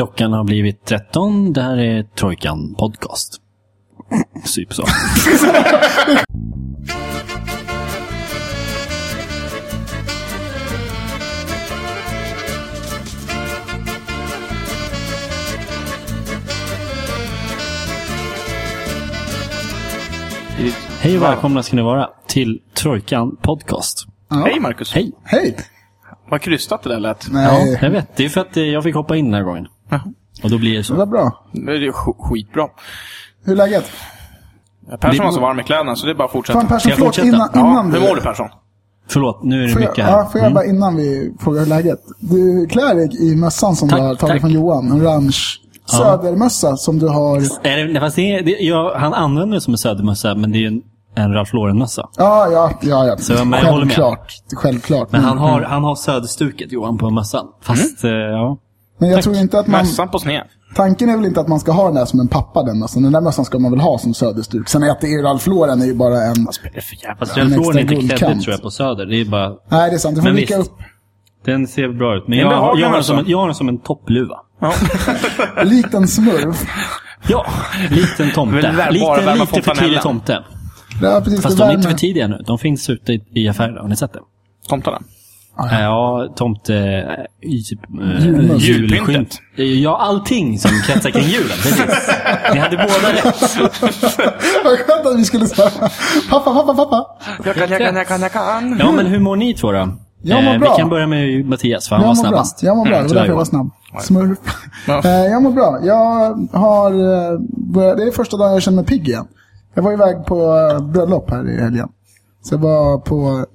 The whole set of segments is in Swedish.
Klockan har blivit 13. Det här är Trojkan Podcast. Typ så. Hej och välkomna ska ni vara till Trojkan Podcast. Hej Marcus. Hej! Hej! Vad krystat det där lät. Ja, Nej, jag vet. Det är för att eh, jag fick hoppa in den här gången. Jaha. Och då blir det det så. var bra. Det är skitbra. Hur är läget? Persson Det- var så varm i kläderna så det är bara att fortsätta. Fan Persson, jag förlåt fortsätta? innan, ja, innan hur mår du Persson? Förlåt, nu är det Får jag, mycket här. ja, får jag Mm. bara innan vi frågar hur läget. Du klär dig i mössan som Tack, du har tagit tack. från Johan. En orange södermössa som du har... Är det, fast det, är- det, jag, han använder det som en södermössa, men det är ju en, en Ralph Lauren-mössa. Ja, ja, ja. ja. Så, men jag håller med. självklart. Självklart. Men han har, han har söderstuket, Johan, på mössan. Fast, eh, ja. Men jag tack. tror inte att man... Mössan på sned. Tanken är väl inte att man ska ha den där som en pappa, den mössan. Den där mössan ska man väl ha som söderstuk. Sen att det är Ralph Lauren är ju bara en... Vad spelar det för jävla... Fast Ralph Lauren är inte kläddig, tror jag, på söder. Det är bara... Nej, det är sant. Du får vika upp. Den ser bra ut. Men jag, behaglig jag, har den som en, jag har den som en toppluva. Ja. Likt en smurf. Ja, likt en tomte. Lite, lite för tidig tomte. Ja, precis. Fast det de är inte för tidiga nu. De finns ute i, i affärerna. Har ni sett det? Tomtarna. Eh, Ja, tomte... julskymt. Julpyntet. Ja, allting som kretsar kring julen. Precis. Ni hade båda rätt. Vad skönt att vi skulle säga pappa, pappa, pappa. Jag kan, jag kan, jag kan, jag kan. Ja, men hur mår ni två då? Jag mår Eh, bra. Vi kan börja med Mattias, för han Jag var mår bra. snabbast. Jag mår bra. Det var därför jag var snabb. Smurf. Ja. Jag mår bra. Jag har börjat, det är första dagen jag känner mig pigg igen. Jag var iväg på bröllop här i helgen. Så jag var på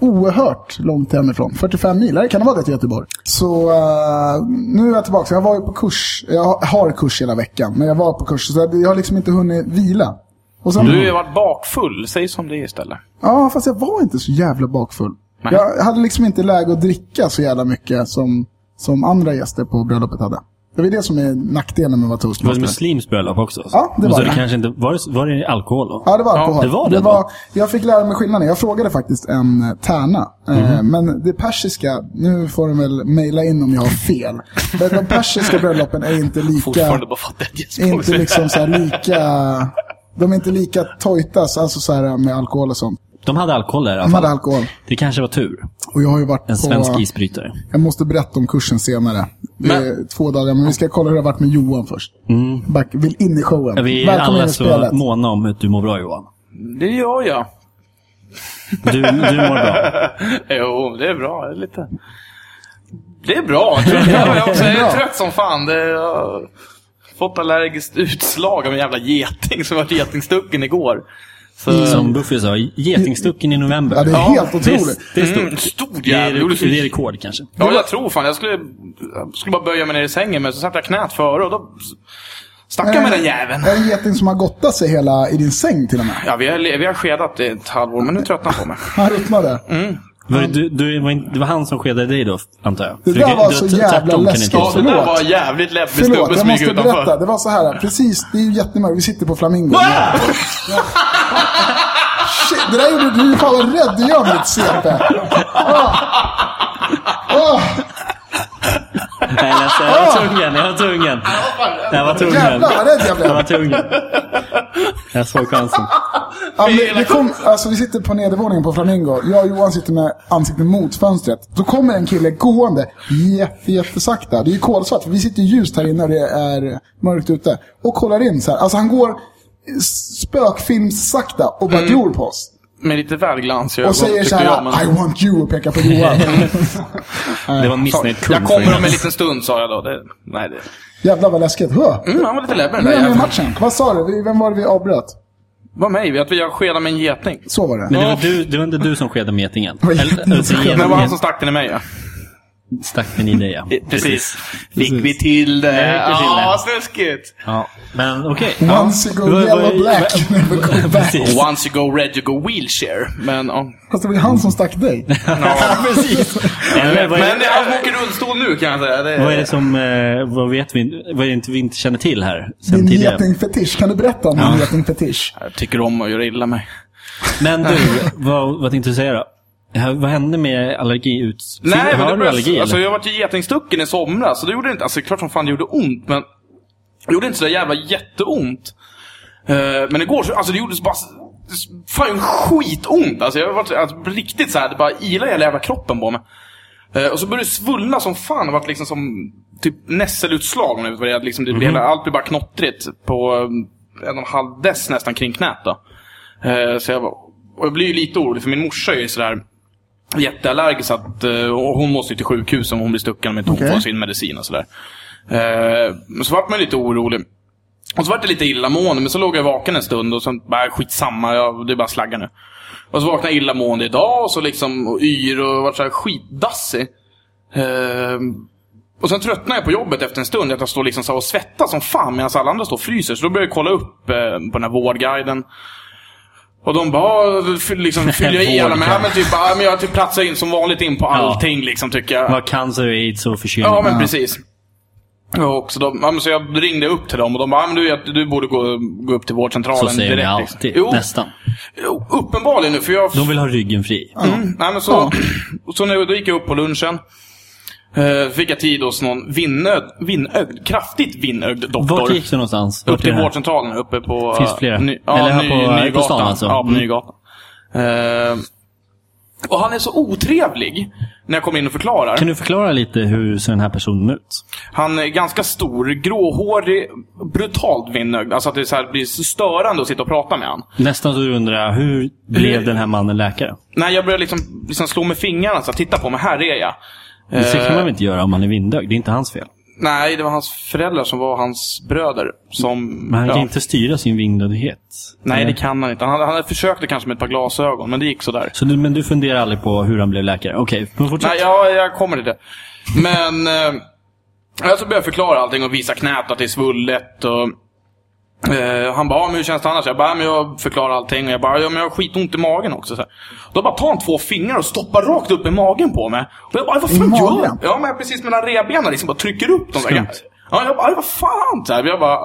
oerhört långt hemifrån. 45 mil, eller kan det vara det till Göteborg? Så eh, nu är jag tillbaka. Jag var ju på kurs. Jag har kurs hela veckan. Men jag var på kurs. Så jag, har liksom inte hunnit vila. Och sen, Du har ju varit bakfull. Säg som det är istället. Ja, fast jag var inte så jävla bakfull. Nej. Jag hade liksom inte läge att dricka så jävla mycket som, som andra gäster på bröllopet hade. Det var det som är nackdelen med att vara Det var ett toastmaster. muslims bröllop också. Ja, det Och var så det. kanske inte, var, det, var det alkohol då? Ja, det var alkohol. det var det då? jag fick lära mig skillnaden. Jag frågade faktiskt en eh, tärna. Eh, Mhm. men det persiska, nu får de väl mejla in om jag har fel. Men de persiska bröllopen är inte lika... Fortfarande bara fattat det. är inte liksom så här lika... De är inte lika tojtas, alltså så här med alkohol och sånt. De hade alkohol där i alla De fall. hade alkohol. Det kanske var tur. Och jag har ju varit En på... svensk isbrytare. Jag måste berätta om kursen senare. Det är två dagar, men vi ska kolla hur det har varit med Johan först. Back, vill in i showen. Vi är Välkommen alla så spelet. måna om att du mår bra Johan. Det gör jag. Du, du mår bra. Jo, det är bra. Det är lite... Det är bra. Jag, jag, också, jag är trött som fan. Det, jag har fått allergiskt utslag av en jävla geting som var getingstucken igår. Så, Som Buffy sa, getingstucken i november. Ja, det är Ja, helt Det otroligt. det är Mm, stort. stor det, är, det är rekord kanske. Ja, jag tror fan. Jag skulle, jag skulle bara böja mig ner i sängen, men så satte jag knät före och då stack jag med den jäveln. Är det en geting som har gottat sig hela i din säng till och med? Ja, vi har, vi har skedat i ett halvår, men nu tröttnar han på mig. Han rytmade. Var det, du, du, det var han som skedade dig då, antar jag? Det där du- var du- så jävla läskigt. Ja, det där var jävligt snubben jag som gick måste utanför. berätta. Det var så här, precis, det är ju jättemörkt. Vi sitter på Flamingo. Shit, det där gjorde du. Fan vad rädd du gör mitt CP. Ah. Ah. Nej, jag var tvungen. Jag var tvungen. Jag var tvungen. Jävlar vad rädd jag var tvungen. Jag såg chansen. Ja, det kom, alltså, vi sitter på nedervåningen på Flamingo. Jag och Johan sitter med ansiktet mot fönstret. Då kommer en kille gående jätte, jättesakta. Det är ju kolsvart, för vi sitter ljust här inne och det är mörkt ute. Och kollar in så här. Alltså han går spökfilmssakta och bara glor på oss. Med lite väl glans i ögon, Och säger så tycker jag, men- I want you och pekar på Johan. Det var missnöjd kung Jag kommer er. om en liten stund, sa jag då. Det, nej, det... Jävlar vad läskigt. Hör. Mm, han var lite läbbig den Nu där är jäveln. matchen. Vad sa du? Vem var det vi avbröt? Vad mig? Att vi har skedat med en geting. Så var det. Men det var, du, det var inte du som skedde med getingen? Eller, alltså, det var han som stack den i mig, ja. Stack den i dig, ja. Precis. Fick vi till det? till Ja, snuskigt. Ja, men okej. Once you go yellow black, never go back. Precis. Once you go red, you go wheelchair. Men, ja. Fast det var ju han som stack dig. Precis. Eller, vad, Men det är, är han som åker rullstol nu, kan jag säga. Det vad är det som eh, vad vet vi, vad är det inte vi inte känner till här sen Din tidigare? getingfetisch. Kan du berätta om din getingfetisch? Jag tycker om att göra illa mig. Men du, vad, vad tänkte du säga då? Vad hände med allergi ut... Nej, men har det du allergi alltså, jag var ju getingstucken i somras, så det gjorde inte... Alltså klart som fan det gjorde ont, men... Det gjorde inte så där jävla jätteont. Eh, men igår så, alltså det gjorde så bara... Fan skitont! Alltså jag varit alltså, riktigt så här, det bara ilade hela jävla kroppen på mig. Eh, och så började det svullna som fan. Det var liksom som typ nässelutslag. det. Liksom, det blev, Allt blev bara knottrigt på eh, en och en halv dess nästan kring knät. Då. Eh, så jag, var- och jag blir ju lite orolig, för min morsa är ju sådär jätteallergisk. Att, eh, och hon måste till sjukhus om hon blir stucken om inte hon Okej. får sin medicin och sådär. Eh, så vart man lite orolig. Och så vart det lite illamående, men så låg jag vaken en stund och så bara skitsamma, jag, det är bara slaggar nu. Och så vaknade jag illamående idag och så liksom och yr och vart så här skitdassig. Ehm, och sen tröttnade jag på jobbet efter en stund. Att jag står liksom så och svettas som fan medan alla andra står och fryser. Så då började jag kolla upp eh, på den här vårdguiden. Och de bara, fyll- liksom, fyller i alla, men, ja, men typ, ja, men jag typ platsar in som vanligt in på allting liksom tycker jag. Var cancer, aids och förkylning. Ja, men precis. Och så, de, ja, så jag ringde upp till dem och de bara, ja, men du, du borde gå, gå upp till vårdcentralen Så säger direkt. ni liksom. alltid. Jo, Nästan. jo, uppenbarligen nu, för jag... De vill ha ryggen fri. Mm, nej, men så, så nu, då gick jag upp på lunchen. Uh, fick jag tid hos någon vinnögd, vinnögd, kraftigt vinnögd doktor. Vart gick du någonstans? Upp till vårdcentralen uppe på... Finns eh, flera? Ny, ja, Eller här ny, på- Nygatan. på stan alltså? Ja, på Mm. Nygatan. Eh, och han är så otrevlig när jag kommer in och förklarar. Kan du förklara lite hur ser den här personen ut? Han är ganska stor, gråhårig, brutalt vinnögd. Alltså att det så blir störande att sitta och prata med han. Nästan så du undrar, hur blev den här mannen läkare? När jag börjar liksom, liksom slå med fingrarna så här, titta på mig, här är jag. Det kan Eh, man väl inte göra om man är vindögd? Det är inte hans fel. Nej, det var hans föräldrar som var hans bröder. Som, Men han kan ja. inte styra sin vindödhet. Nej, Eller? det kan han inte. Han, han försökte kanske med ett par glasögon, men det gick sådär. Så du, men du funderar aldrig på hur han blev läkare? Okej, men fortsätt. Nej, ja, jag kommer till det. Men... Eh, jag så började jag förklara allting och visa knät att det är svullet och... Eh, han bara, "Ja, men hur känns det annars? Jag bara, "Ja, men jag förklarar allting och jag bara, ja men jag har skitont i magen också. Så här. Då bara tar han två fingrar och stoppar rakt upp i magen på mig. Och jag bara, vad fan gör magen? Ja, men precis mellan revbenen liksom bara trycker upp dem. Skumt. Ja, jag bara, vad fan? Så här, jag bara,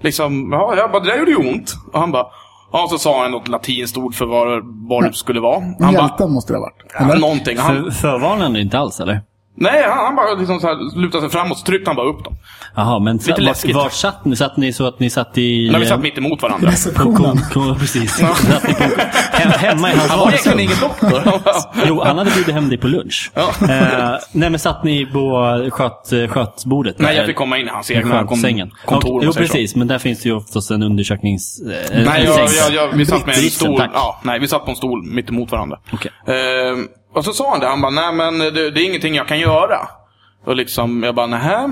liksom, ja, jag bara, det där gjorde ju ont. Och han bara, ja, så sa han något latinskt ord för vad, vad det skulle vara. Han Hjälten måste det ha varit. ja, Eller? någonting. Han, För, förvarnade inte alls, eller? Nej, han, han bara liksom så här, lutade sig framåt så tryckte han bara upp dem. Jaha, men vart, läskigt. vart satt ni? Satt ni så att ni satt i... När vi eh, satt mitt emot varandra. på Receptionen. kon, kon, precis. Satt ni på, hem, hemma i hans Han var egentligen ingen doktor. Jo, han hade bjudit hem dig på lunch. Ja. Eh, nej, men satt ni på sköt, eh, skötbordet? Nej, jag fick komma in i hans egna sängen. kontor. Och, jo, precis. Men där finns det ju oftast en undersöknings... Eh, Nej, en jag, jag, jag, vi satt med en stol. tack. Ja, nej, vi satt på en stol mitt emot varandra. Okej. Ehm, och så sa han det. Han bara, nej men det, det är ingenting jag kan göra. Och liksom, jag bara, nähä.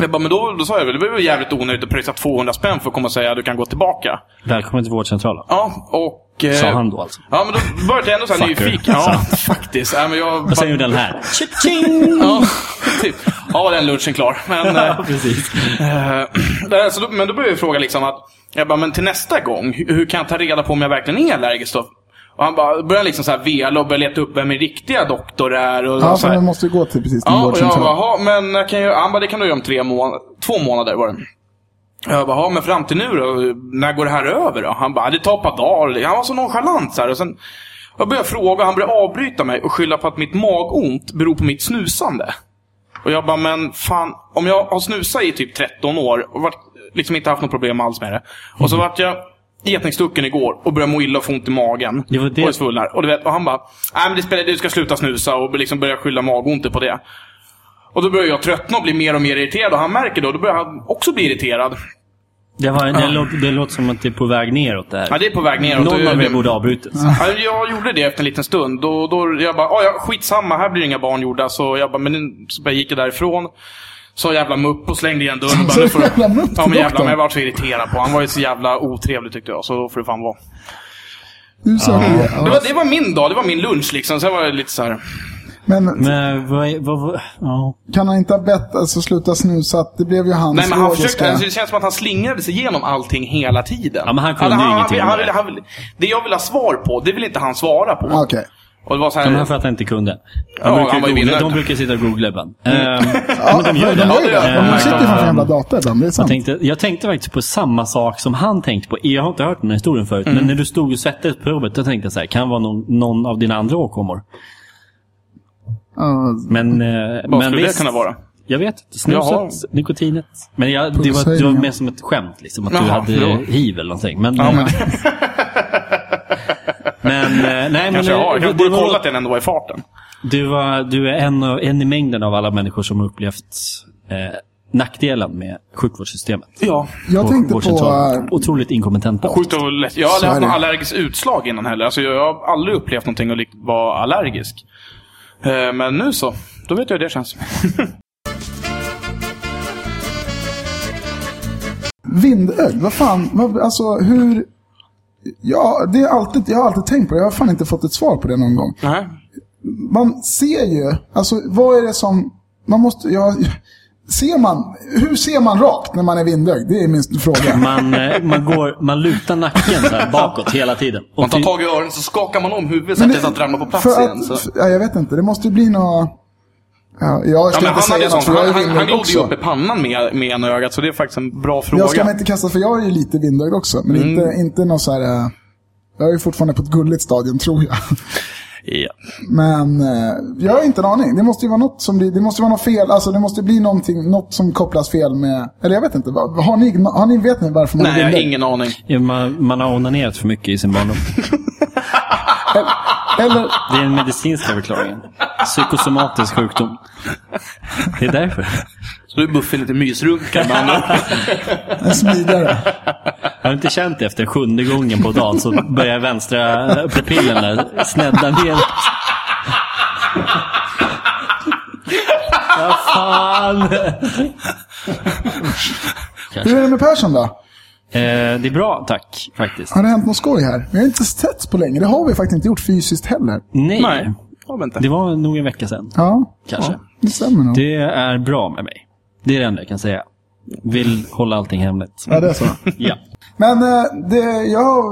Jag bara, men då, då sa jag väl, det var ju jävligt onödigt att pröjsa 200 spänn för att komma och säga att du kan gå tillbaka. Välkommen till vårdcentralen. Ja, och... eh, Sa han då alltså? Ja, men då började jag ändå så här Fucker. nyfiken. Ja, Så. faktiskt. Ja, men jag, Och sen gjorde den här. Ching! Ja, typ. Ja, den lunchen klar. Men, eh, Ja, precis. Eh, där, så då, men då började jag fråga liksom att, jag bara, men till nästa gång, hur, hur kan jag ta reda på om jag verkligen är allergisk då? Och han bara, började liksom så här vela och började leta upp vem min riktiga doktor är. Och Ja, så här. man måste ju gå till precis din Ja, och jag vårdcentral. bara, "Ha, men jag kan ju, han bara, det kan du göra om tre månader. Två månader var det. Jag bara, "Ha, men fram till nu då? När går det här över då? Han bara, det tar ett par dagar. Han var så nonchalant så här. Och sen, jag började fråga, han började avbryta mig och skylla på att mitt magont beror på mitt snusande. Och jag bara, men fan, om jag har snusat i typ 13 år och varit, liksom inte haft något problem alls med det. Och så vart jag getingstucken igår och började må illa och få ont i magen. Det var det- Och är svullnar. Och, du vet, och han bara, nej men det spelar du ska sluta snusa och liksom börja skylla magontet på det. Och då börjar jag tröttna och bli mer och mer irriterad. Och han märker då, då börjar han också bli irriterad. Det, var, det, låter, det låter som att det är på väg neråt det här. Ja, det är på väg neråt. Någon av er borde avbrutits. Ja, jag gjorde det efter en liten stund. Då, då, jag bara, "Ah, ja, skitsamma, här blir inga barn gjorda. Så jag bara, men så bara gick jag därifrån. Så jävla mupp och slängde igen dörren. Bara, Så nu får jävla mupp Ja, men men jag var så irriterad på Han var ju så jävla otrevlig tyckte jag. Så då får det fan vara. Sa det. Det Ja. var, det var min dag, det var min lunch liksom. Sen var det lite så här. Men Men vad, vad, vad ja. kan han inte ha bett, alltså sluta snusa? att Det blev ju hans Nej men han logiska... försökte, alltså, det känns som att han slingrade sig igenom allting hela tiden. Ja, men han kunde ju han, ingenting han, han, det. han, han, Det jag vill ha svar på, det vill inte han svara på. Okej. Och det var så De här här... för att han inte kunde. De, Ja, brukar, googla, de brukar sitta och googla ibland. Ehm, Ja, men de gör det. de gör det. Eh, De sitter framför ehm, jävla dator ibland, det är Jag sant. tänkte, jag tänkte faktiskt på samma sak som han tänkte på. Jag har inte hört den här historien förut, Mm. men när du stod och svettades på provet, då tänkte jag så här, kan det vara någon, någon av dina andra åkommor? Ja, Men, eh, Vad men skulle visst, det kunna vara? Jag vet inte. Jaha. Snuset, nikotinet. Men jag, det, var, det var mer som ett skämt, liksom, att du Jaha, hade förlåt. hiv eller någonting. Men, Ja, eh, men men, eh, nej, men kanske jag har. Jag kanske borde var, kollat den ändå i farten. du, var, du är en, av- en i mängden av alla människor som har upplevt eh, nackdelen med sjukvårdssystemet. Ja. jag tänkte på... äh, Otroligt inkompetenta. Sjukt och lätt. Jag har aldrig haft något allergiskt utslag innan heller. Alltså, jag har aldrig upplevt någonting och vara allergisk. Eh, Men nu så. Då vet jag hur det känns. Vindögd, vad fan, alltså hur... Ja, det är alltid, jag har alltid tänkt på det. Jag har fan inte fått ett svar på det någon gång. Nej. Man ser ju, alltså vad är det som... Man måste, ja, ser man, hur ser man rakt när man är vindögd? Det är min fråga. Man, eh, man, går, man lutar nacken så här bakåt hela tiden. Och Man tar tag i öronen så skakar man om huvudet så att det att ramlar på plats för igen. att- Så. Ja, jag vet inte, det måste ju bli något... Ja, jag Ja, ska men inte säga något, för jag han, är han, han glodde ju också. upp i pannan med, med ena ögat, så det är faktiskt en bra fråga. Jag ska inte kasta, för jag är ju lite vindögd också. Men Mm. inte, inte något så här... eh, Jag är ju fortfarande på ett gulligt stadium, tror jag. Ja. Men eh, jag har inte en aning. Det måste ju vara något som blir, det måste vara något fel. Alltså det måste bli någonting, något som kopplas fel med... Eller jag vet inte. Har ni, har ni vet ni varför man Nej, jag har ingen aning. Ja, man, man har onanerat för mycket i sin barndom. Eller, Det är den medicinska förklaringen. Psykosomatisk sjukdom. Det är därför. Så du är Buffy lite mysrunkar med andra en smidigare. Har du inte känt det efter sjunde gången på dagen så börjar vänstra pupillen där snedda ner. Vad fan! Hur är det med Persson då? Eh, det är bra, tack. Faktiskt. Har det hänt något skoj här? Vi har inte setts på länge. Det har vi faktiskt inte gjort fysiskt heller. Nej. Nej, inte. Det var nog en vecka sedan. Ja, Kanske. Ja, det stämmer nog. Det är bra med mig. Det är det enda jag kan säga. Vill hålla allting hemligt. Ja, det är så. Ja. Men eh, det, jag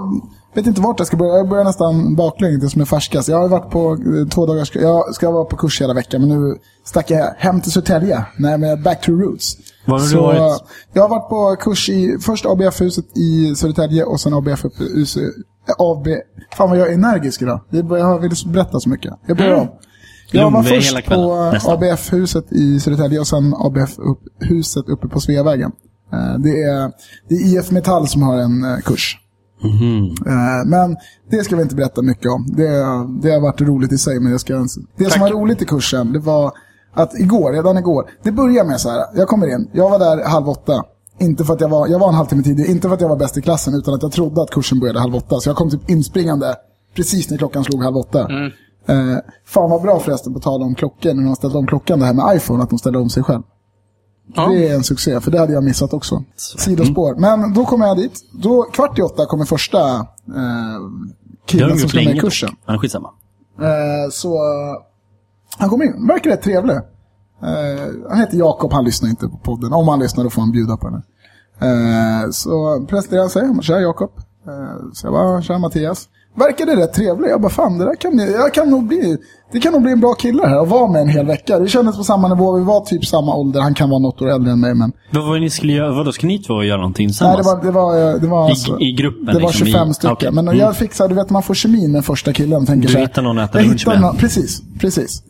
vet inte vart jag ska börja. Jag börjar nästan baklänges, det som är färskast. Jag har varit på eh, två dagars... Jag ska vara på kurs hela veckan, men nu stack jag hem till Södertälje. Nej, men back to roots. Var har du varit? eh, Jag har varit på kurs i först ABF-huset i Södertälje och sen ABF-huset... AB... Fan vad jag är energisk idag. Jag vill berätta så mycket. Jag börjar om. Jag var först på eh. ABF-huset i Södertälje och sen ABF-huset uppe på Sveavägen. Eh, Det är, det är IF Metall som har en eh, kurs. Eh, Men det ska vi inte berätta mycket om. Det, det har varit roligt i sig, men jag ska, det Tack. som var roligt i kursen, det var att igår, redan igår, det börjar med så här, jag kommer in, jag var där halv åtta. Inte för att jag var, jag var en halvtimme tidig, inte för att jag var bäst i klassen, utan att jag trodde att kursen började halv åtta. Så jag kom typ inspringande precis när klockan slog halv åtta. Eh, fan vad bra förresten, på tal om klockor, när de ställt om klockan, det här med iPhone, att de ställer om sig själv. Ja. Det är en succé, för det hade jag missat också. Sidospår. Men då kommer jag dit. Då, kvart i åtta kommer första eh, killen som ska med i kursen. Men skitsamma. Eh, så han kom in, verkar rätt trevlig. Eh, han heter Jakob, han lyssnar inte på podden. Om han lyssnar då får han bjuda på henne. Eh, så presenterade han sig, tja Jakob. Eh, så jag bara, tja Mattias. Verkade rätt trevlig. Jag bara, fan det där kan, bli- jag kan nog bli, det kan nog bli en bra kille här och vara med en hel vecka. Det kändes på samma nivå, vi var typ samma ålder. Han kan vara något år äldre än mig men. Vad var det ni skulle göra? Vadå, ska ni två göra någonting Nej, tillsammans? det var, det var, det var I- alltså, i gruppen, Det var liksom, 25 i- stycken. okej. Men Mm. jag fixade, du vet man får kemin med första killen. Tänker Du hittar någon att äta lunch med. Precis, precis.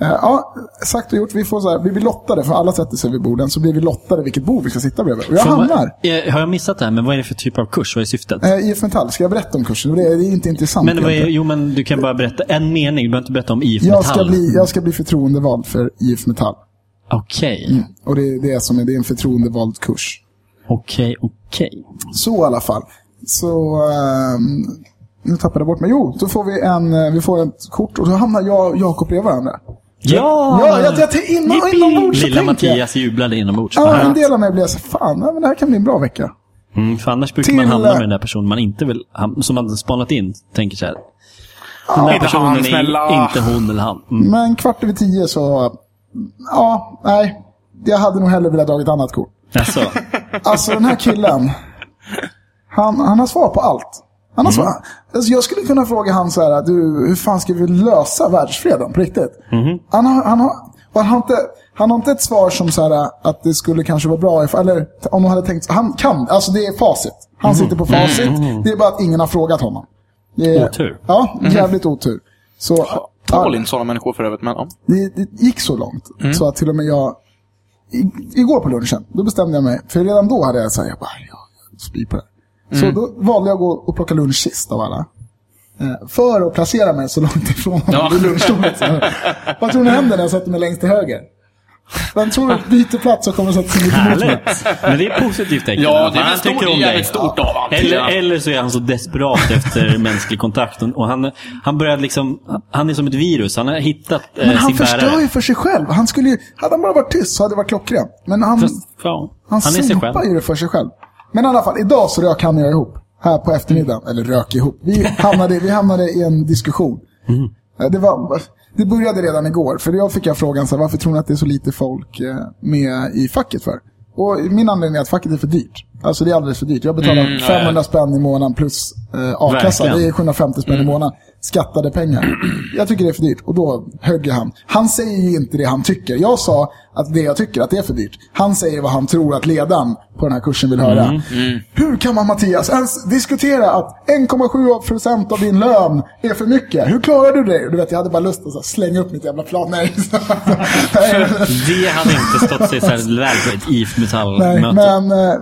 Eh, ja, sagt och gjort. Vi, får så här, vi blir lottade, för alla sätter sig vid borden. Så blir vi lottade vilket bord vi ska sitta bredvid. Och jag man- hamnar. Eh, Har jag missat det här? Men vad är det för typ av kurs? Vad är syftet? Eh, IF Metall, ska jag berätta om kursen? Det är, det är inte intressant men vad är, jo, men du kan bara berätta en mening. Du behöver inte berätta om IF jag ska, Metall. bli, jag ska bli förtroendevald för IF Metall. Okej, Och det är det som är, det är en förtroendevald kurs. okej, okej. Så i alla fall. Så... ehm, nu tappade jag bort mig. Jo, då får vi, en, eh, vi får ett kort och då hamnar jag och Jakob bredvid varandra. Ja! Ja, jag, jag, jag, inom, inombords så Lilla tänker jag. Mattias jublade inombords. Ja, en del av mig blev så fan, men det här kan bli en bra vecka. Mm, för annars brukar Till, man hamna med den där personen man inte vill, som man spanat in, tänker så här. Den där Inte personen han, är snälla. inte hon eller han. Mm. Men kvart över tio så, ja, nej. Jag hade nog hellre velat dra ett annat kort. Alltså, Alltså den här killen, han, han har svar på allt. Annars Mm. alltså jag skulle kunna fråga han så här, du, hur fan ska vi lösa världsfreden på riktigt? Mhm. Han, har, han, har, han, har inte, han har inte ett svar som så här, att det skulle kanske vara bra, if, eller om de hade tänkt, han kan, alltså det är facit. Han Mhm. sitter på facit, det är bara att ingen har frågat honom. Det är, Otur. Ja, jävligt otur. Så, Tål inte sådana människor för övrigt, men ja. det, det gick så långt, Mm. så att till och med jag, i, igår på lunchen, då bestämde jag mig, för redan då hade jag sagt, jag bara, ja, jag spyr på det här. Så då valde jag att gå och plocka lunch sist av alla. Eh, För att placera mig så långt ifrån Ja. vid lunchbordet. Vad tror ni händer när jag sätter mig längst till höger? Vem tror du byter plats och kommer att sätta sig mitt emot mig? Men det är ett positivt tecken. Ja, det är Han tycker om dig. stort av han. Eller, eller så är han så desperat efter mänsklig kontakt. Och han, han började liksom, han är som ett virus. Han har hittat eh, Men han sin förstör bärare. ju för sig själv. Han skulle ju, hade han bara varit tyst så hade det varit klockrent. Men han, Fast, ja, han, han själv. ju det för sig själv. Men i alla fall, idag så rök han och jag ihop. Här på eftermiddagen. Eller rök ihop. Vi hamnade, vi hamnade i en diskussion. Mm. Det, var, det började redan igår. För jag fick jag frågan så här, varför tror ni att det är så lite folk eh, med i facket för? Och min anledning är att facket är för dyrt. Alltså det är alldeles för dyrt. Jag betalar Mm, ja, 500 spänn i månaden plus eh, a-kassa. Det är 750 spänn i månaden. Skattade pengar. Jag tycker det är för dyrt. Och då högger han. Han säger ju inte det han tycker. Jag sa att det jag tycker att det är för dyrt. Han säger vad han tror att ledaren på den här kursen vill höra. Hur kan man Mattias ens diskutera att 1,7% av din lön är för mycket? Hur klarar du det? Du vet, jag hade bara lust att slänga upp mitt jävla plan. Nej. Det hade inte stått sig särskilt väl på ett IF Metall-möte. men eh,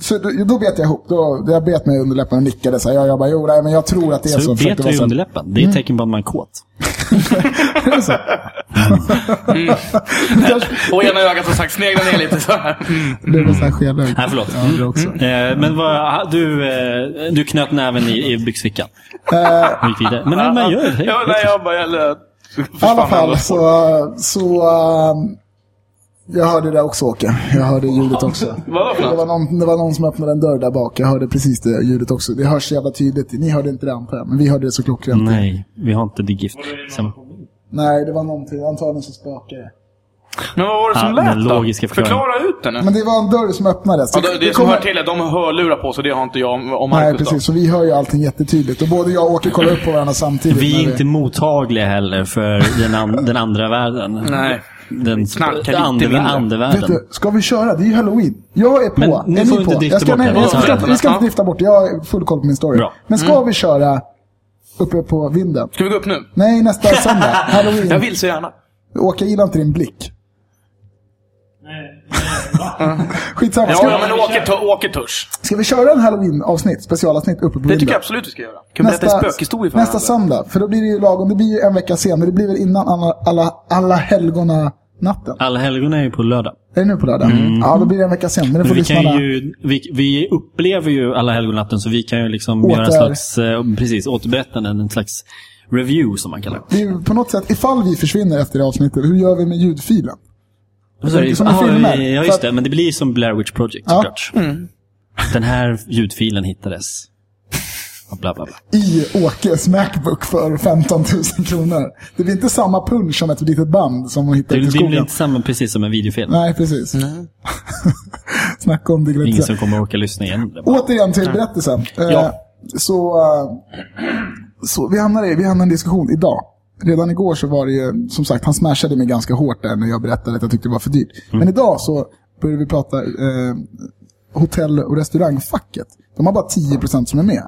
så, då, bet jag ihop. Då, jag bet mig i underläppen och nickade. Så här, jag, jag bara, jo, nej, men jag tror att det är så. Du vara i så- underläppen. Det är ett tecken på att man är kåt. Och ena ögat som sagt sneglar ner lite så här. Mm. Det väl så här. Nej, förlåt. Ja, det också. Eh, men vad, du, eh, du knöt näven i, i byxfickan. Gick vidare. Men hur man gör det? Ja, nej, jag bara... Jag, I alla fall så, så um, jag hörde det också Åke. Jag hörde ljudet också. Det var, någon, det var någon som öppnade en dörr där bak. Jag hörde precis det ljudet också. Det hörs jävla tydligt. Ni hörde inte det antar jag, men vi hörde det så klockrent. Nej, vi har inte digift. Som, Nej, det var någonting. Antagligen så spökade det. Men vad var det som Ja, lät den då? logiska förklaringen. Förklara ut det nu. Men det var en dörr som öppnades. Ja, det, det som kommer- hör till är de har hörlurar på, så det har inte jag om- om Nej, Marcus då. precis. Så vi hör ju allting jättetydligt. Och både jag och Åke kollar upp på varandra samtidigt. vi är inte mottagliga heller för den, an, den andra världen. Nej. Den Knarkar lite ande, mindre. Vet andevärlden. du, ska vi köra? Det är ju halloween. Jag är på. Men är ni får på? inte jag ska, bort nej, vi ska, Ja, inte, vi ska inte drifta bort. Jag har full koll på min story. Bra. Men ska vi köra uppe på vinden? Ska vi gå upp nu? Nej, nästa söndag. Halloween. Jag vill så gärna. Åke, jag gillar inte din blick. Skitsamma. Ja, Ska, ja men Åke, t- Åke törs. ska vi köra en halloween-avsnitt? Specialavsnitt uppe på Det tycker jag absolut vi ska göra. Kan berätta en spökhistoria för nästa söndag. För då blir det ju lagom. Det blir ju en vecka senare. Det blir väl innan alla, alla, alla helgona natten. Alla helgon är ju på lördag. Är det nu på lördag? Ja, då blir det en vecka sen. Men det Men får vi, kan ju, vi, vi upplever ju alla helgonatten så vi kan ju liksom Åter- göra en slags, eh, precis, återberättanden, en slags review som man kallar det. Det är ju på något sätt, ifall vi försvinner efter det avsnittet, hur gör vi med ljudfilen? Sa du? tänker som en Ah, filmer. Ja, just det. Men det blir som Blair Witch Project Ja. såklart. Den här ljudfilen hittades. Och bla bla bla. I Åkes Macbook för 15 000 kronor. Det blir inte samma punch som ett litet band som man hittar Det ute i blir skogen. inte samma precis som en videofilm. Nej, precis. Snacka om Ingen dignitet. som kommer orka lyssna igen. Det Återigen till berättelsen. Eh, Ja. Så, eh, så vi hamnade i vi hamnade i en diskussion idag. Redan igår så var det ju, som sagt, han smashade mig ganska hårt där när jag berättade att jag tyckte det var för dyrt. Men idag så började vi prata eh, hotell och restaurangfacket. De har bara 10% som är med.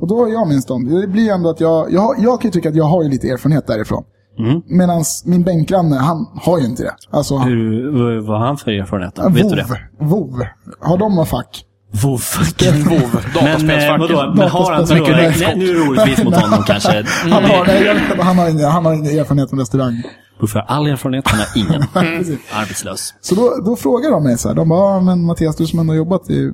Och då har jag min stånd. Det blir ändå att jag, jag, jag kan ju tycka att jag har ju lite erfarenhet därifrån. Mm. Medan min bänkgranne, han har ju inte det. Alltså, Hur, vad, har han för erfarenhet? Vet du det? WoW. Har de någon fack? WoW, Men, eh, dataspelsfacket. men har han... Vadå, Dataspelsfacket. nej, nu är det orättvist mot honom kanske. Han har, nej, jag vet, inte, han, har ingen, han har ingen erfarenhet från restaurang. Uffe har all erfarenhet, han har ingen. Arbetslös. Så då, då frågar de mig så här, de bara, "Ja, men Mattias du som ändå har jobbat i,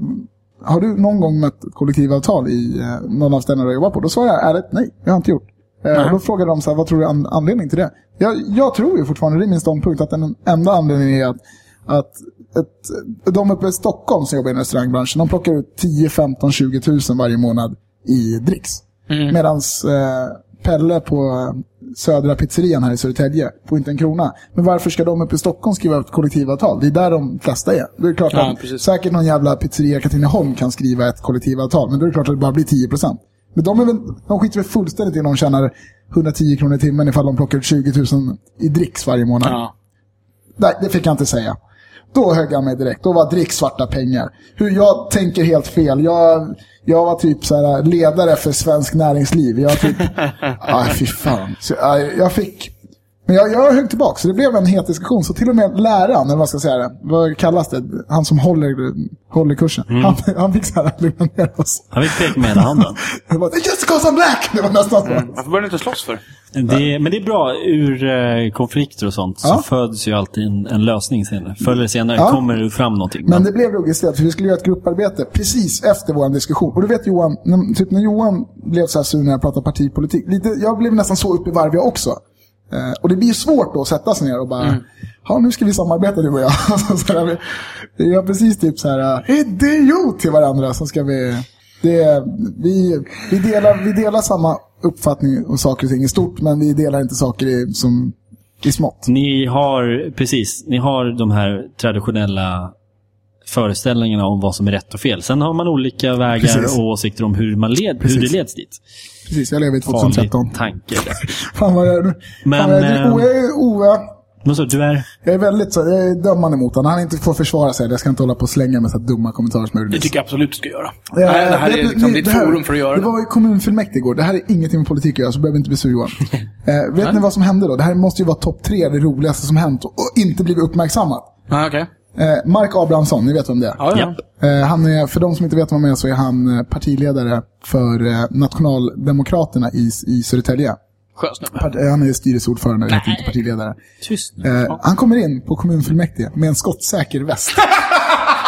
har du någon gång mött ett kollektivavtal i eh, någon av ställena du har jobbat på? Då svarar jag ärligt, nej, jag har inte gjort. Eh, och då frågar de så här, vad tror du är an- anledningen till det? Jag, jag tror ju fortfarande, det är min ståndpunkt, att den enda anledningen är att, att ett, de uppe i Stockholm som jobbar i restaurangbranschen, de plockar ut 10, 15, 20 tusen varje månad i dricks. Medan eh, Pelle på eh, Södra pizzerian här i Södertälje får inte en krona. Men varför ska de uppe i Stockholm skriva ett kollektivavtal? Det är där de flesta är. Det är klart Ja, att precis. säkert någon jävla pizzeria i Katrineholm kan skriva ett kollektivavtal, men då är det klart att det bara blir 10%. Men de, är väl, de skiter väl fullständigt i om de tjänar 110 kronor i timmen ifall de plockar ut 20 000 i dricks varje månad. Ja. Nej, det fick jag inte säga. Då högg han mig direkt. Då var drick svarta pengar. Hur jag tänker helt fel. Jag, jag var typ så här ledare för svensk näringsliv. Jag typ... Aj, fy fan. Så, aj, jag fick... Men jag, jag högg tillbaka, så det blev en het diskussion. Så till och med läraren, eller vad ska jag säga det, vad kallas det? Han som håller, håller kursen. Han, han fick så här lugna ner oss. Han fick peka med hela handen. Det var just because I'm black! Det var nästan så. Varför börjar ni inte slåss för? Det, men det är bra, ur eh, konflikter och sånt så Ja. föds ju alltid en, en lösning senare. Förr eller senare Ja. kommer det fram någonting. Men det blev ruggigt stelt, för vi skulle göra ett grupparbete precis efter vår diskussion. Och du vet Johan, när, typ när Johan blev så här sur när jag pratade partipolitik, lite, jag blev nästan så upp i varv jag också. Eh, och det blir ju svårt då att sätta sig ner och bara, ja nu ska vi samarbeta du och jag. så, så här, vi, vi gör precis typ så här, idiot till varandra, så ska vi, det, vi, vi, delar, vi delar samma uppfattning om saker och ting i stort, men vi delar inte saker i, som, i smått. Ni har, precis, ni har de här traditionella föreställningarna om vad som är rätt och fel. Sen har man olika vägar Precis. och åsikter om hur, man led, hur Precis. det leds dit. Precis, jag lever i Farlig 2013. tanke. Fan vad jag, Men, fan, jag, är- eh, jag, är- jag, Men så, du är... Jag är väldigt så, jag är dömande mot honom. Han inte får försvara sig. Jag ska inte hålla på och slänga med så dumma kommentarer som jag Det tycker jag absolut du ska göra. Ja, det här, det här är liksom det- ditt det här- forum för att göra Det det. var i kommunfullmäktige igår. Det här är ingenting med politik att göra, så behöver inte bli sur Johan. eh, vet ni vad som hände då? Det här måste ju vara topp tre, det roligaste som hänt och inte blivit uppmärksammat. Ja, okej. Eh, Mark Abrahamsson, ni vet vem det är? Ja, ja. Eh, han är, för de som inte vet vem han är så är han eh, partiledare för eh, Nationaldemokraterna i, i Södertälje. Part, eh, han är styrelseordförande, heter inte partiledare. Tyst nu. Han kommer in på kommunfullmäktige med en skottsäker väst.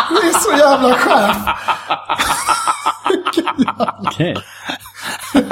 det är så jävla chef! Okej.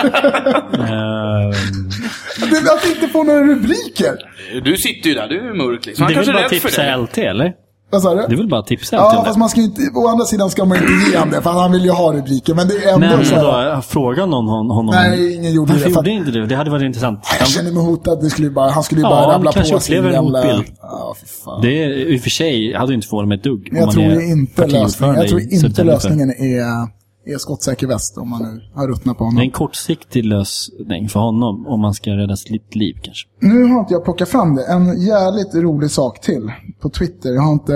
Är att inte få några rubriker. Du sitter ju där, du är mörk liksom. Han det är kanske väl bara tipsa. LT, eller? Vad sa Det är du? väl bara tipsa LT Ja, fast det. man ska ju inte, å andra sidan ska man ju inte ge honom det, för han vill ju ha rubriker. Men det är ändå Men så här, då, fråga någon hon- honom. Nej, ingen gjorde Varför det, gjorde att- inte du? Det hade varit intressant. Jag känner mig hotad, det skulle ju bara, han skulle ju Ja, bara han rabbla kanske på sin upplever en gamla... hotbild. Ja, fy fan. Det är, i och för sig hade du inte fått dem ett dugg. om jag man tror är ju inte, partiordförande jag tror i inte lösningen är, är skottsäker väst, om man nu har ruttnat på Det är honom. en kortsiktig lösning för honom om man ska rädda sitt liv kanske. Nu har inte jag plockat fram det. En jävligt rolig sak till på Twitter. Jag har inte...